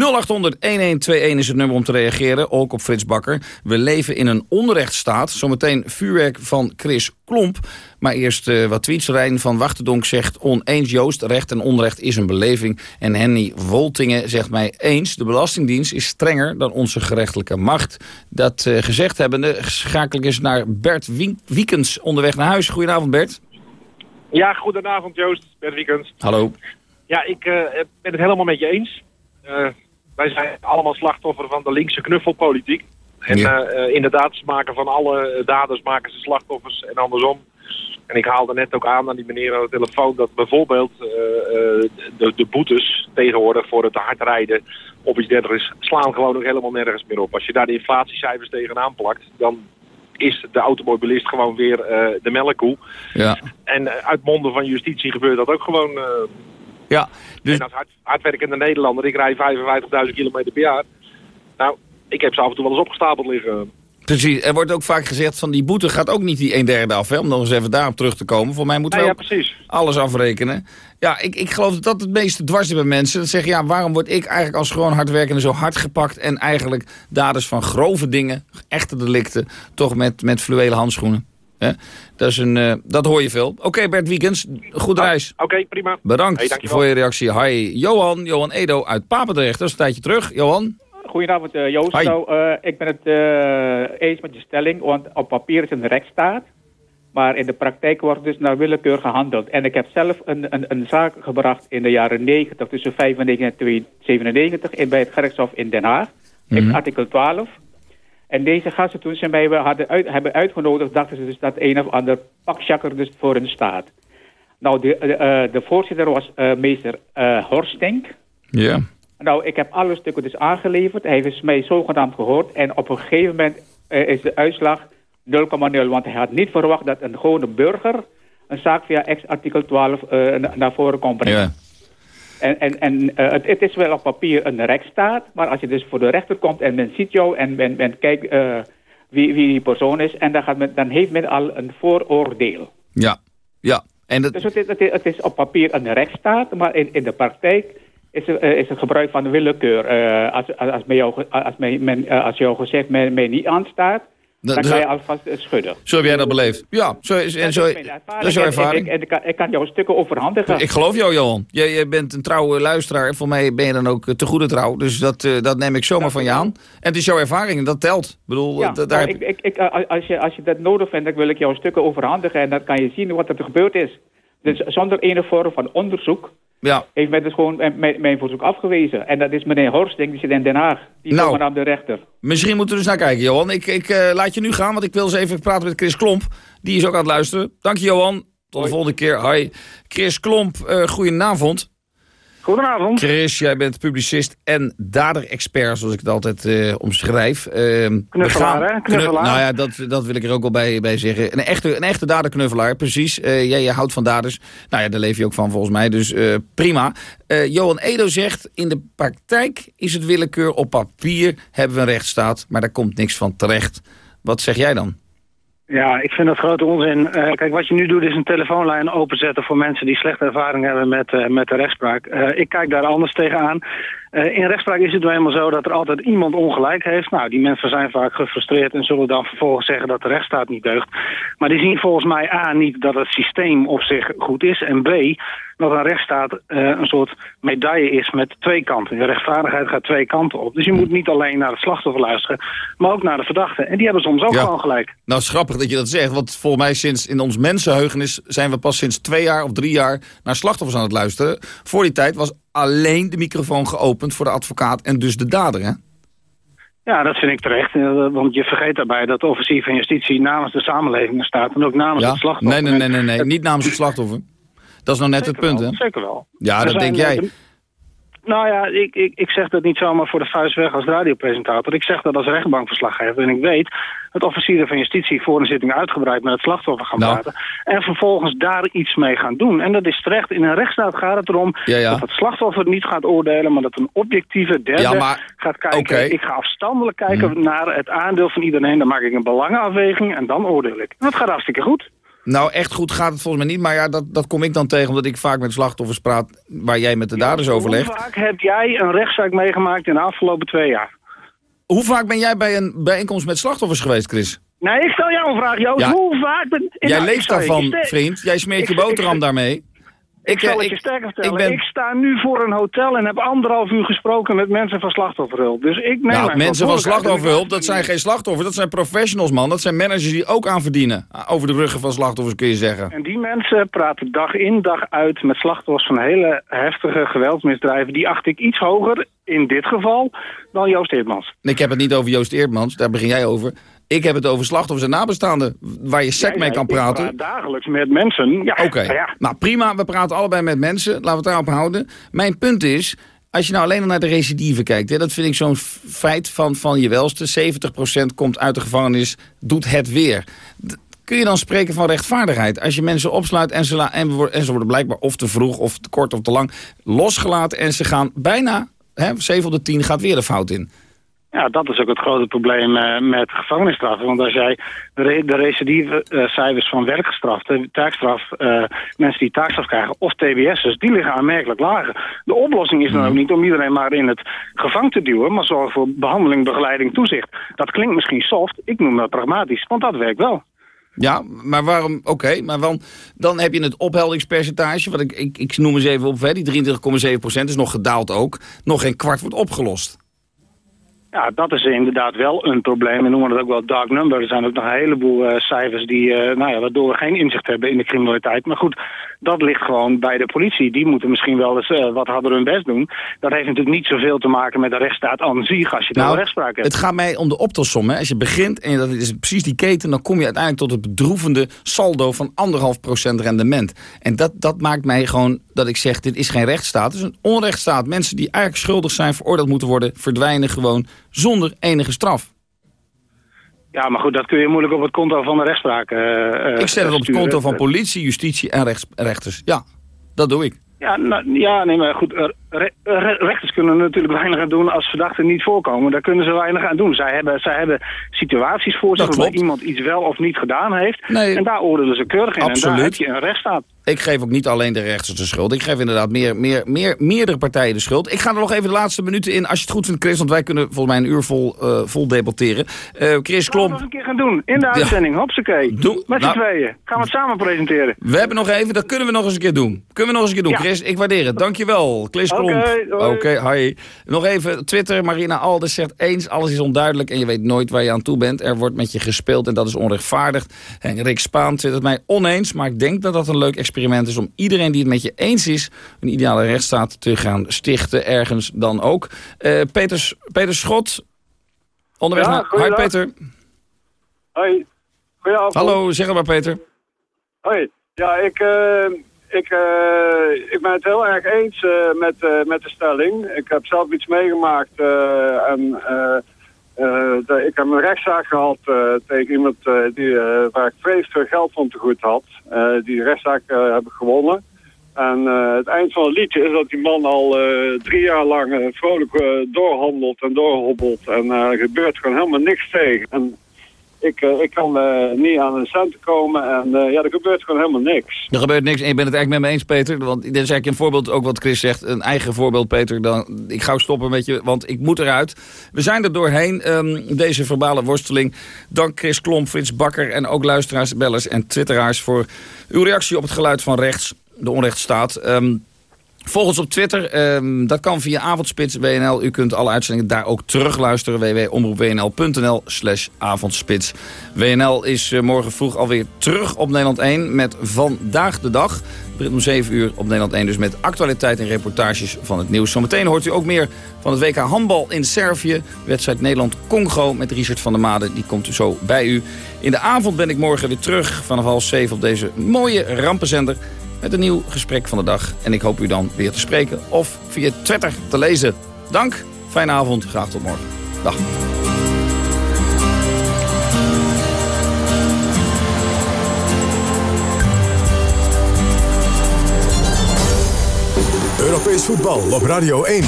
is het nummer om te reageren. Ook op Frits Bakker. We leven in een onrechtsstaat. Zometeen vuurwerk van Chris Klomp. Maar eerst eh, wat tweets. Rijn van Wachtendonk zegt oneens Joost. Recht en onrecht is een beleving. En Henny Woltingen zegt mij eens. De Belastingdienst is strenger dan onze gerechtelijke macht. Dat eh, gezegd hebbende schakel ik eens naar Bert Wien- Wiekens onderweg naar huis. Goedenavond Bert. Ja, goedenavond Joost, Bert Wiekens. Hallo. Ja, ik eh, ben het helemaal met je eens. Wij zijn allemaal slachtoffer van de linkse knuffelpolitiek. En Ja. eh, eh, inderdaad, ze maken van alle daders maken ze slachtoffers en andersom. En ik haalde net ook aan aan die meneer aan de telefoon dat bijvoorbeeld eh, de, de boetes tegenwoordig voor het hard rijden of iets dergelijks slaan gewoon nog helemaal nergens meer op. Als je daar de inflatiecijfers tegenaan plakt, dan is de automobilist gewoon weer de melkkoe. Ja. En uit monden van justitie gebeurt dat ook gewoon. Ja, dus... En als hard, hardwerkende Nederlander, ik rijd 55.000 kilometer per jaar. Nou, ik heb ze af en toe wel eens opgestapeld liggen. Precies, er wordt ook vaak gezegd van die boete gaat ook niet die een derde af. Hè? Om nog eens even daarop terug te komen. Voor mij moeten we ja, alles afrekenen. Ja, ik, ik geloof dat dat het meeste dwars is bij mensen. Dat zeggen, ja, waarom word ik eigenlijk als gewoon hardwerkende zo hard gepakt... en eigenlijk daders van grove dingen, echte delicten... toch met, met fluwelen handschoenen. Hè? Dat, is een, eh, dat hoor je veel. Oké, Bert Wiekens, goed reis. Oké, prima. Bedankt Hey, dankjewel. voor je reactie. Hi, Johan, Johan Edo uit Papendrecht. Dat is een tijdje terug. Johan? Goedenavond eh, Joost. Hi. Nou, eh, ik ben het eh, eens met je stelling, want op papier is het een rechtsstaat. Maar in de praktijk wordt dus naar willekeur gehandeld. En ik heb zelf een, een, een zaak gebracht in de jaren 90, tussen 95 en 97, in, bij het gerechtshof in Den Haag. Mhm. Artikel 12. En deze gasten toen ze mij hadden uit, hebben uitgenodigd, dachten ze dus dat een of ander pakjakker dus voor hun staat. Nou, de, de, eh, de voorzitter was eh, meester eh Horstink. Ja. Nou, ik heb alle stukken dus aangeleverd. Hij heeft mij zogenaamd gehoord. En op een gegeven moment is de uitslag 0,0. Want hij had niet verwacht dat een gewone burger... een zaak via ex-artikel 12 eh, na- naar voren kon brengen. Ja. En, en, en eh, het, het is wel op papier een rechtsstaat. Maar als je dus voor de rechter komt en men ziet jou... en men, men kijkt eh, wie, wie die persoon is... en dan, gaat men, dan heeft men al een vooroordeel. Ja, ja. En dat... Dus het is, het, is, het is op papier een rechtsstaat, maar in, in de praktijk is er, eh, is er gebruik van willekeur. Als, als, als, men jou, als, men, men, als jou gezegd men, men niet aanstaat, dan dat- kan je alvast eh, schudden. Zo heb jij dat beleefd. Ja, zo is, en zo, dat is jouw ervaring. En, en, ik, kan, ik kan jou stukken overhandigen. Ik geloof jou, Johan. Jij, jij bent een trouwe luisteraar. Voor mij ben je dan ook eh, te goede trouw. Dus dat, eh, dat neem ik zomaar van je aan. En het is jouw ervaring en dat telt. Ik bedoel, Ja, da- daar heb ik, ik, ik, als, je, als je dat nodig vindt, dan wil ik jou stukken overhandigen en dan kan je zien wat er gebeurd is. Dus zonder enige vorm van onderzoek Ja. heeft men dus gewoon mijn, verzoek afgewezen. En dat is meneer Horsting, die zit in Den Haag. Die Nou. zogenaamde rechter. Misschien moeten we dus naar kijken, Johan. Ik, ik eh, laat je nu gaan, want ik wil eens even praten met Chris Klomp. Die is ook aan het luisteren. Dank je, Johan. Tot de volgende keer. Hi. Chris Klomp, eh goedenavond. Goedenavond. Chris, jij bent publicist en dader-expert, zoals ik het altijd eh, omschrijf. Ehm, Knuffelaar, hè? Knuffelaar. nou ja, dat, dat wil ik er ook wel bij, bij zeggen. Een echte, een echte daderknuffelaar, precies. Eh, jij, jij houdt van daders. Nou ja, daar leef je ook van volgens mij, dus eh, prima. Johan Edo zegt, in de praktijk is het willekeur. Op papier hebben we een rechtsstaat, maar daar komt niks van terecht. Wat zeg jij dan? Ja, ik vind dat grote onzin. Eh, kijk, wat je nu doet is een telefoonlijn openzetten voor mensen die slechte ervaring hebben met, eh, met de rechtspraak. Eh, ik kijk daar anders tegenaan. Eh in rechtspraak is het nou eenmaal zo dat er altijd iemand ongelijk heeft. Nou, die mensen zijn vaak gefrustreerd en zullen dan vervolgens zeggen dat de rechtsstaat niet deugt. Maar die zien volgens mij A niet dat het systeem op zich goed is en B dat een rechtsstaat eh, een soort medaille is met twee kanten. De rechtvaardigheid gaat twee kanten op. Dus je moet niet alleen naar het slachtoffer luisteren, maar ook naar de verdachte. En die hebben soms ook Ja. gewoon gelijk. Nou, is grappig dat je dat zegt. Want volgens mij sinds in ons mensenheugenis zijn we pas sinds twee jaar of drie jaar naar slachtoffers aan het luisteren. Voor die tijd was alleen de microfoon geopend voor de advocaat en dus de dader, hè? Ja, dat vind ik terecht. Eh, Want je vergeet daarbij dat de officier van justitie namens de samenleving staat en ook namens Ja? het slachtoffer. Nee, nee, nee, nee, nee. Niet namens het slachtoffer. Dat is nou net het punt, hè? Zeker wel. Ja, dat denk jij. eh, Nou ja, ik, ik, ik zeg dat niet zomaar voor de vuist weg als radiopresentator. Ik zeg dat als rechtbankverslaggever. En ik weet dat officieren van justitie voor een zitting uitgebreid met het slachtoffer gaan Nou. praten. En vervolgens daar iets mee gaan doen. En dat is terecht. In een rechtsstaat gaat het erom Ja, ja. dat het slachtoffer niet gaat oordelen, maar dat een objectieve derde Ja, maar- gaat kijken. Ik ga afstandelijk kijken naar het aandeel van iedereen. Dan maak ik een belangenafweging en dan oordeel ik. En dat gaat hartstikke goed. Nou, echt goed gaat het volgens mij niet. Maar ja, dat, dat kom ik dan tegen omdat ik vaak met slachtoffers praat waar jij met de daders overlegt. Hoe vaak heb jij een rechtszaak meegemaakt in de afgelopen twee jaar? Hoe vaak ben jij bij een bijeenkomst met slachtoffers geweest, Chris? Nee, ik stel jou een vraag, Joost. Ja. Hoe vaak ben... Jij Nou, leeft je- daarvan, vriend. Jij smeert je ik- boterham daarmee. Ik, zal het je sterker vertellen. Ik, sta nu voor een hotel en heb anderhalf uur gesproken met mensen van slachtofferhulp. Dus ik neem nou, mensen van slachtofferhulp, dat zijn geen slachtoffers. Dat zijn professionals, man. Dat zijn managers die ook aan verdienen. Over de ruggen van slachtoffers, kun je zeggen. En die mensen praten dag in, dag uit met slachtoffers van hele heftige geweldsmisdrijven. Die acht ik iets hoger, in dit geval, dan Joost Eertmans. Ik heb het niet over Joost Eertmans, daar begin jij over. Ik heb het over slachtoffers en nabestaanden, waar je sec mee kan praten. Ik dagelijks met mensen. Ja, Oké, ja. nou prima, we praten allebei met mensen. Laten we het daarop houden. Mijn punt is, als je nou alleen al naar de recidive kijkt... Hè, dat vind ik zo'n feit van, van je welste. 70% komt uit de gevangenis, doet het weer. kun je dan spreken van rechtvaardigheid? Als je mensen opsluit en ze, en, en ze worden blijkbaar of te vroeg... of te kort of te lang losgelaten... en ze gaan bijna, hè, 7 op de 10 gaat weer de fout in... Ja, dat is ook het grote probleem uh, met gevangenisstraffen. Want als jij de, de recidieve uh, cijfers van werkgestraften, taakstraf, uh, mensen die taakstraf krijgen of TBS'ers, die liggen aanmerkelijk lager. De oplossing is dan ook niet om iedereen maar in het gevangen te duwen, maar zorgen voor behandeling, begeleiding, toezicht. Dat klinkt misschien soft, ik noem dat pragmatisch, want dat werkt wel. Ja, maar waarom? Oké, maar dan, dan heb je het opheldingspercentage, wat ik, ik, ik noem eens even op, hè, die 23,7% is nog gedaald ook. Nog geen kwart wordt opgelost. Ja, dat is inderdaad wel een probleem. We noemen het ook wel dark number. Er zijn ook nog een heleboel uh, cijfers die, uh, nou ja, waardoor we geen inzicht hebben in de criminaliteit. Maar goed, dat ligt gewoon bij de politie. Die moeten misschien wel eens uh, wat harder hun best doen. Dat heeft natuurlijk niet zoveel te maken met de rechtsstaat aan zich als je nou, daar rechtspraak hebt. Het gaat mij om de optelsom. Hè. Als je begint en dat is precies die keten, dan kom je uiteindelijk tot het bedroevende saldo van anderhalf procent rendement. En dat, dat maakt mij gewoon dat ik zeg, dit is geen rechtsstaat. Het is een onrechtsstaat. Mensen die eigenlijk schuldig zijn, veroordeeld moeten worden, verdwijnen gewoon zonder enige straf. Ja, maar goed, dat kun je moeilijk op het konto van de rechtspraak uh, Ik zet het op het konto van politie, justitie en rechts, rechters. Ja, dat doe ik. Ja, nou, ja, nee, maar goed, rechters kunnen natuurlijk weinig aan doen als verdachten niet voorkomen. Daar kunnen ze weinig aan doen. Zij hebben, zij hebben situaties voor zich waar iemand iets wel of niet gedaan heeft. Nee. En daar oordelen ze keurig in. Absoluut. En daar heb je een rechtsstaat. Ik geef ook niet alleen de rechters de schuld. Ik geef inderdaad meer, meer, meer, meerdere partijen de schuld. Ik ga er nog even de laatste minuten in, als je het goed vindt, Chris. Want wij kunnen volgens mij een uur vol, uh, vol debatteren. Uh, Chris Klomp. Nog een keer gaan doen. In de uitzending. Ja. Hopsakee. Doe. Met z'n nou, tweeën. Gaan we het samen presenteren. We hebben nog even, dat kunnen we nog eens een keer doen. Kunnen we nog eens een keer doen, Chris. Ik waardeer het. Dankjewel, Chris Oké, okay, hi. Nog even Twitter. Marina Alders zegt eens, alles is onduidelijk en je weet nooit waar je aan toe bent. Er wordt met je gespeeld en dat is onrechtvaardig. En Rick Spaan twittert mij oneens, maar ik denk dat dat een leuk experiment is om iedereen die het met je eens is... een ideale rechtsstaat te gaan stichten, ergens dan ook. Uh, Peter, Peter Schot, onderweg ja, naar... Hi Peter. Hoi. Hallo, zeg maar Peter. Hoi, ja, ik, uh, ik, uh, ik ben het heel erg eens met, met de stelling. Ik heb zelf iets meegemaakt en... Ik heb een rechtszaak gehad tegen iemand die, waar ik vreselijk geld van te goed had. die rechtszaak heb ik gewonnen. En het eind van het liedje is dat die man al drie jaar lang vrolijk doorhandelt en doorhobbelt. En er gebeurt gewoon helemaal niks tegen. En ik, uh, ik kan uh, niet aan een cent komen en uh, ja, er gebeurt gewoon helemaal niks. Er gebeurt niks en je bent het eigenlijk met me eens, Peter. Want dit is eigenlijk een voorbeeld, ook wat Chris zegt, een eigen voorbeeld, Peter. Dan, ik ga stoppen met je, want ik moet eruit. We zijn er doorheen, um, deze verbale worsteling. Dank Chris Klomp, Frits Bakker en ook luisteraars, bellers en twitteraars... voor uw reactie op het geluid van rechts, de onrechtsstaat. Um, Volg ons op Twitter. Um, dat kan via Avondspits WNL. U kunt alle uitzendingen daar ook terugluisteren. www.omroepwnl.nl slash avondspits. WNL is uh, morgen vroeg alweer terug op Nederland 1 met Vandaag de Dag. Begint om 7 uur op Nederland 1 dus met actualiteit en reportages van het nieuws. Zometeen hoort u ook meer van het WK handbal in Servië. Wedstrijd Nederland-Congo met Richard van der Made. Die komt zo bij u. In de avond ben ik morgen weer terug vanaf half 7 op deze mooie rampenzender met een nieuw gesprek van de dag. En ik hoop u dan weer te spreken of via Twitter te lezen. Dank, fijne avond, graag tot morgen. Dag. Europees voetbal op Radio 1.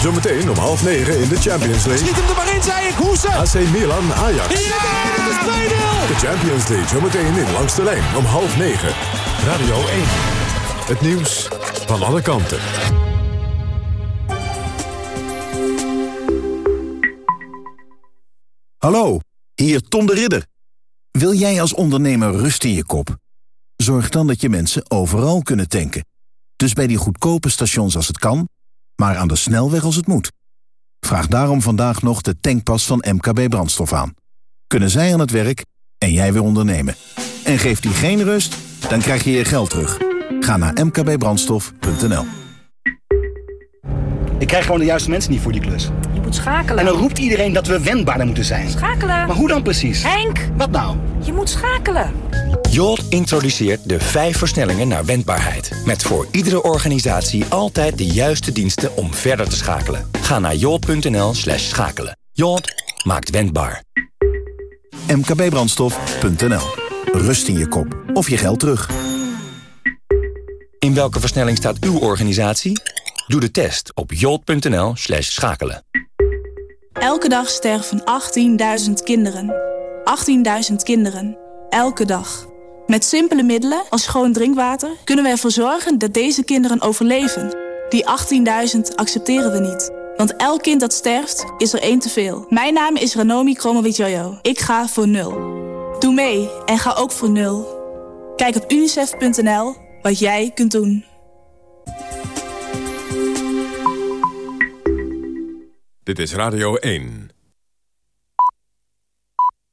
Zometeen om half negen in de Champions League. Schiet hem er maar in, zei ik. Hoese. AC Milan, Ajax. Ja, dat is 2-0. De Champions League zometeen in langs de lijn om half negen. Radio 1. Het nieuws van alle kanten. Hallo, hier Tom de Ridder. Wil jij als ondernemer rust in je kop? Zorg dan dat je mensen overal kunnen tanken. Dus bij die goedkope stations als het kan, maar aan de snelweg als het moet. Vraag daarom vandaag nog de tankpas van MKB Brandstof aan. Kunnen zij aan het werk en jij weer ondernemen. En geeft die geen rust, dan krijg je je geld terug. Ga naar mkbbrandstof.nl Ik krijg gewoon de juiste mensen niet voor die klus. Je moet schakelen. En dan roept iedereen dat we wendbaarder moeten zijn. Schakelen. Maar hoe dan precies? Henk! Wat nou? Je moet schakelen. Jolt introduceert de vijf versnellingen naar wendbaarheid. Met voor iedere organisatie altijd de juiste diensten om verder te schakelen. Ga naar jolt.nl slash schakelen. Jolt maakt wendbaar. mkbbrandstof.nl Rust in je kop of je geld terug. In welke versnelling staat uw organisatie? Doe de test op jolt.nl slash schakelen. Elke dag sterven 18.000 kinderen. 18.000 kinderen. Elke dag. Met simpele middelen als schoon drinkwater kunnen we ervoor zorgen dat deze kinderen overleven. Die 18.000 accepteren we niet. Want elk kind dat sterft, is er één te veel. Mijn naam is Ranomi Kromowidjojo. Ik ga voor nul. Doe mee en ga ook voor nul. Kijk op unicef.nl wat jij kunt doen. Dit is Radio 1.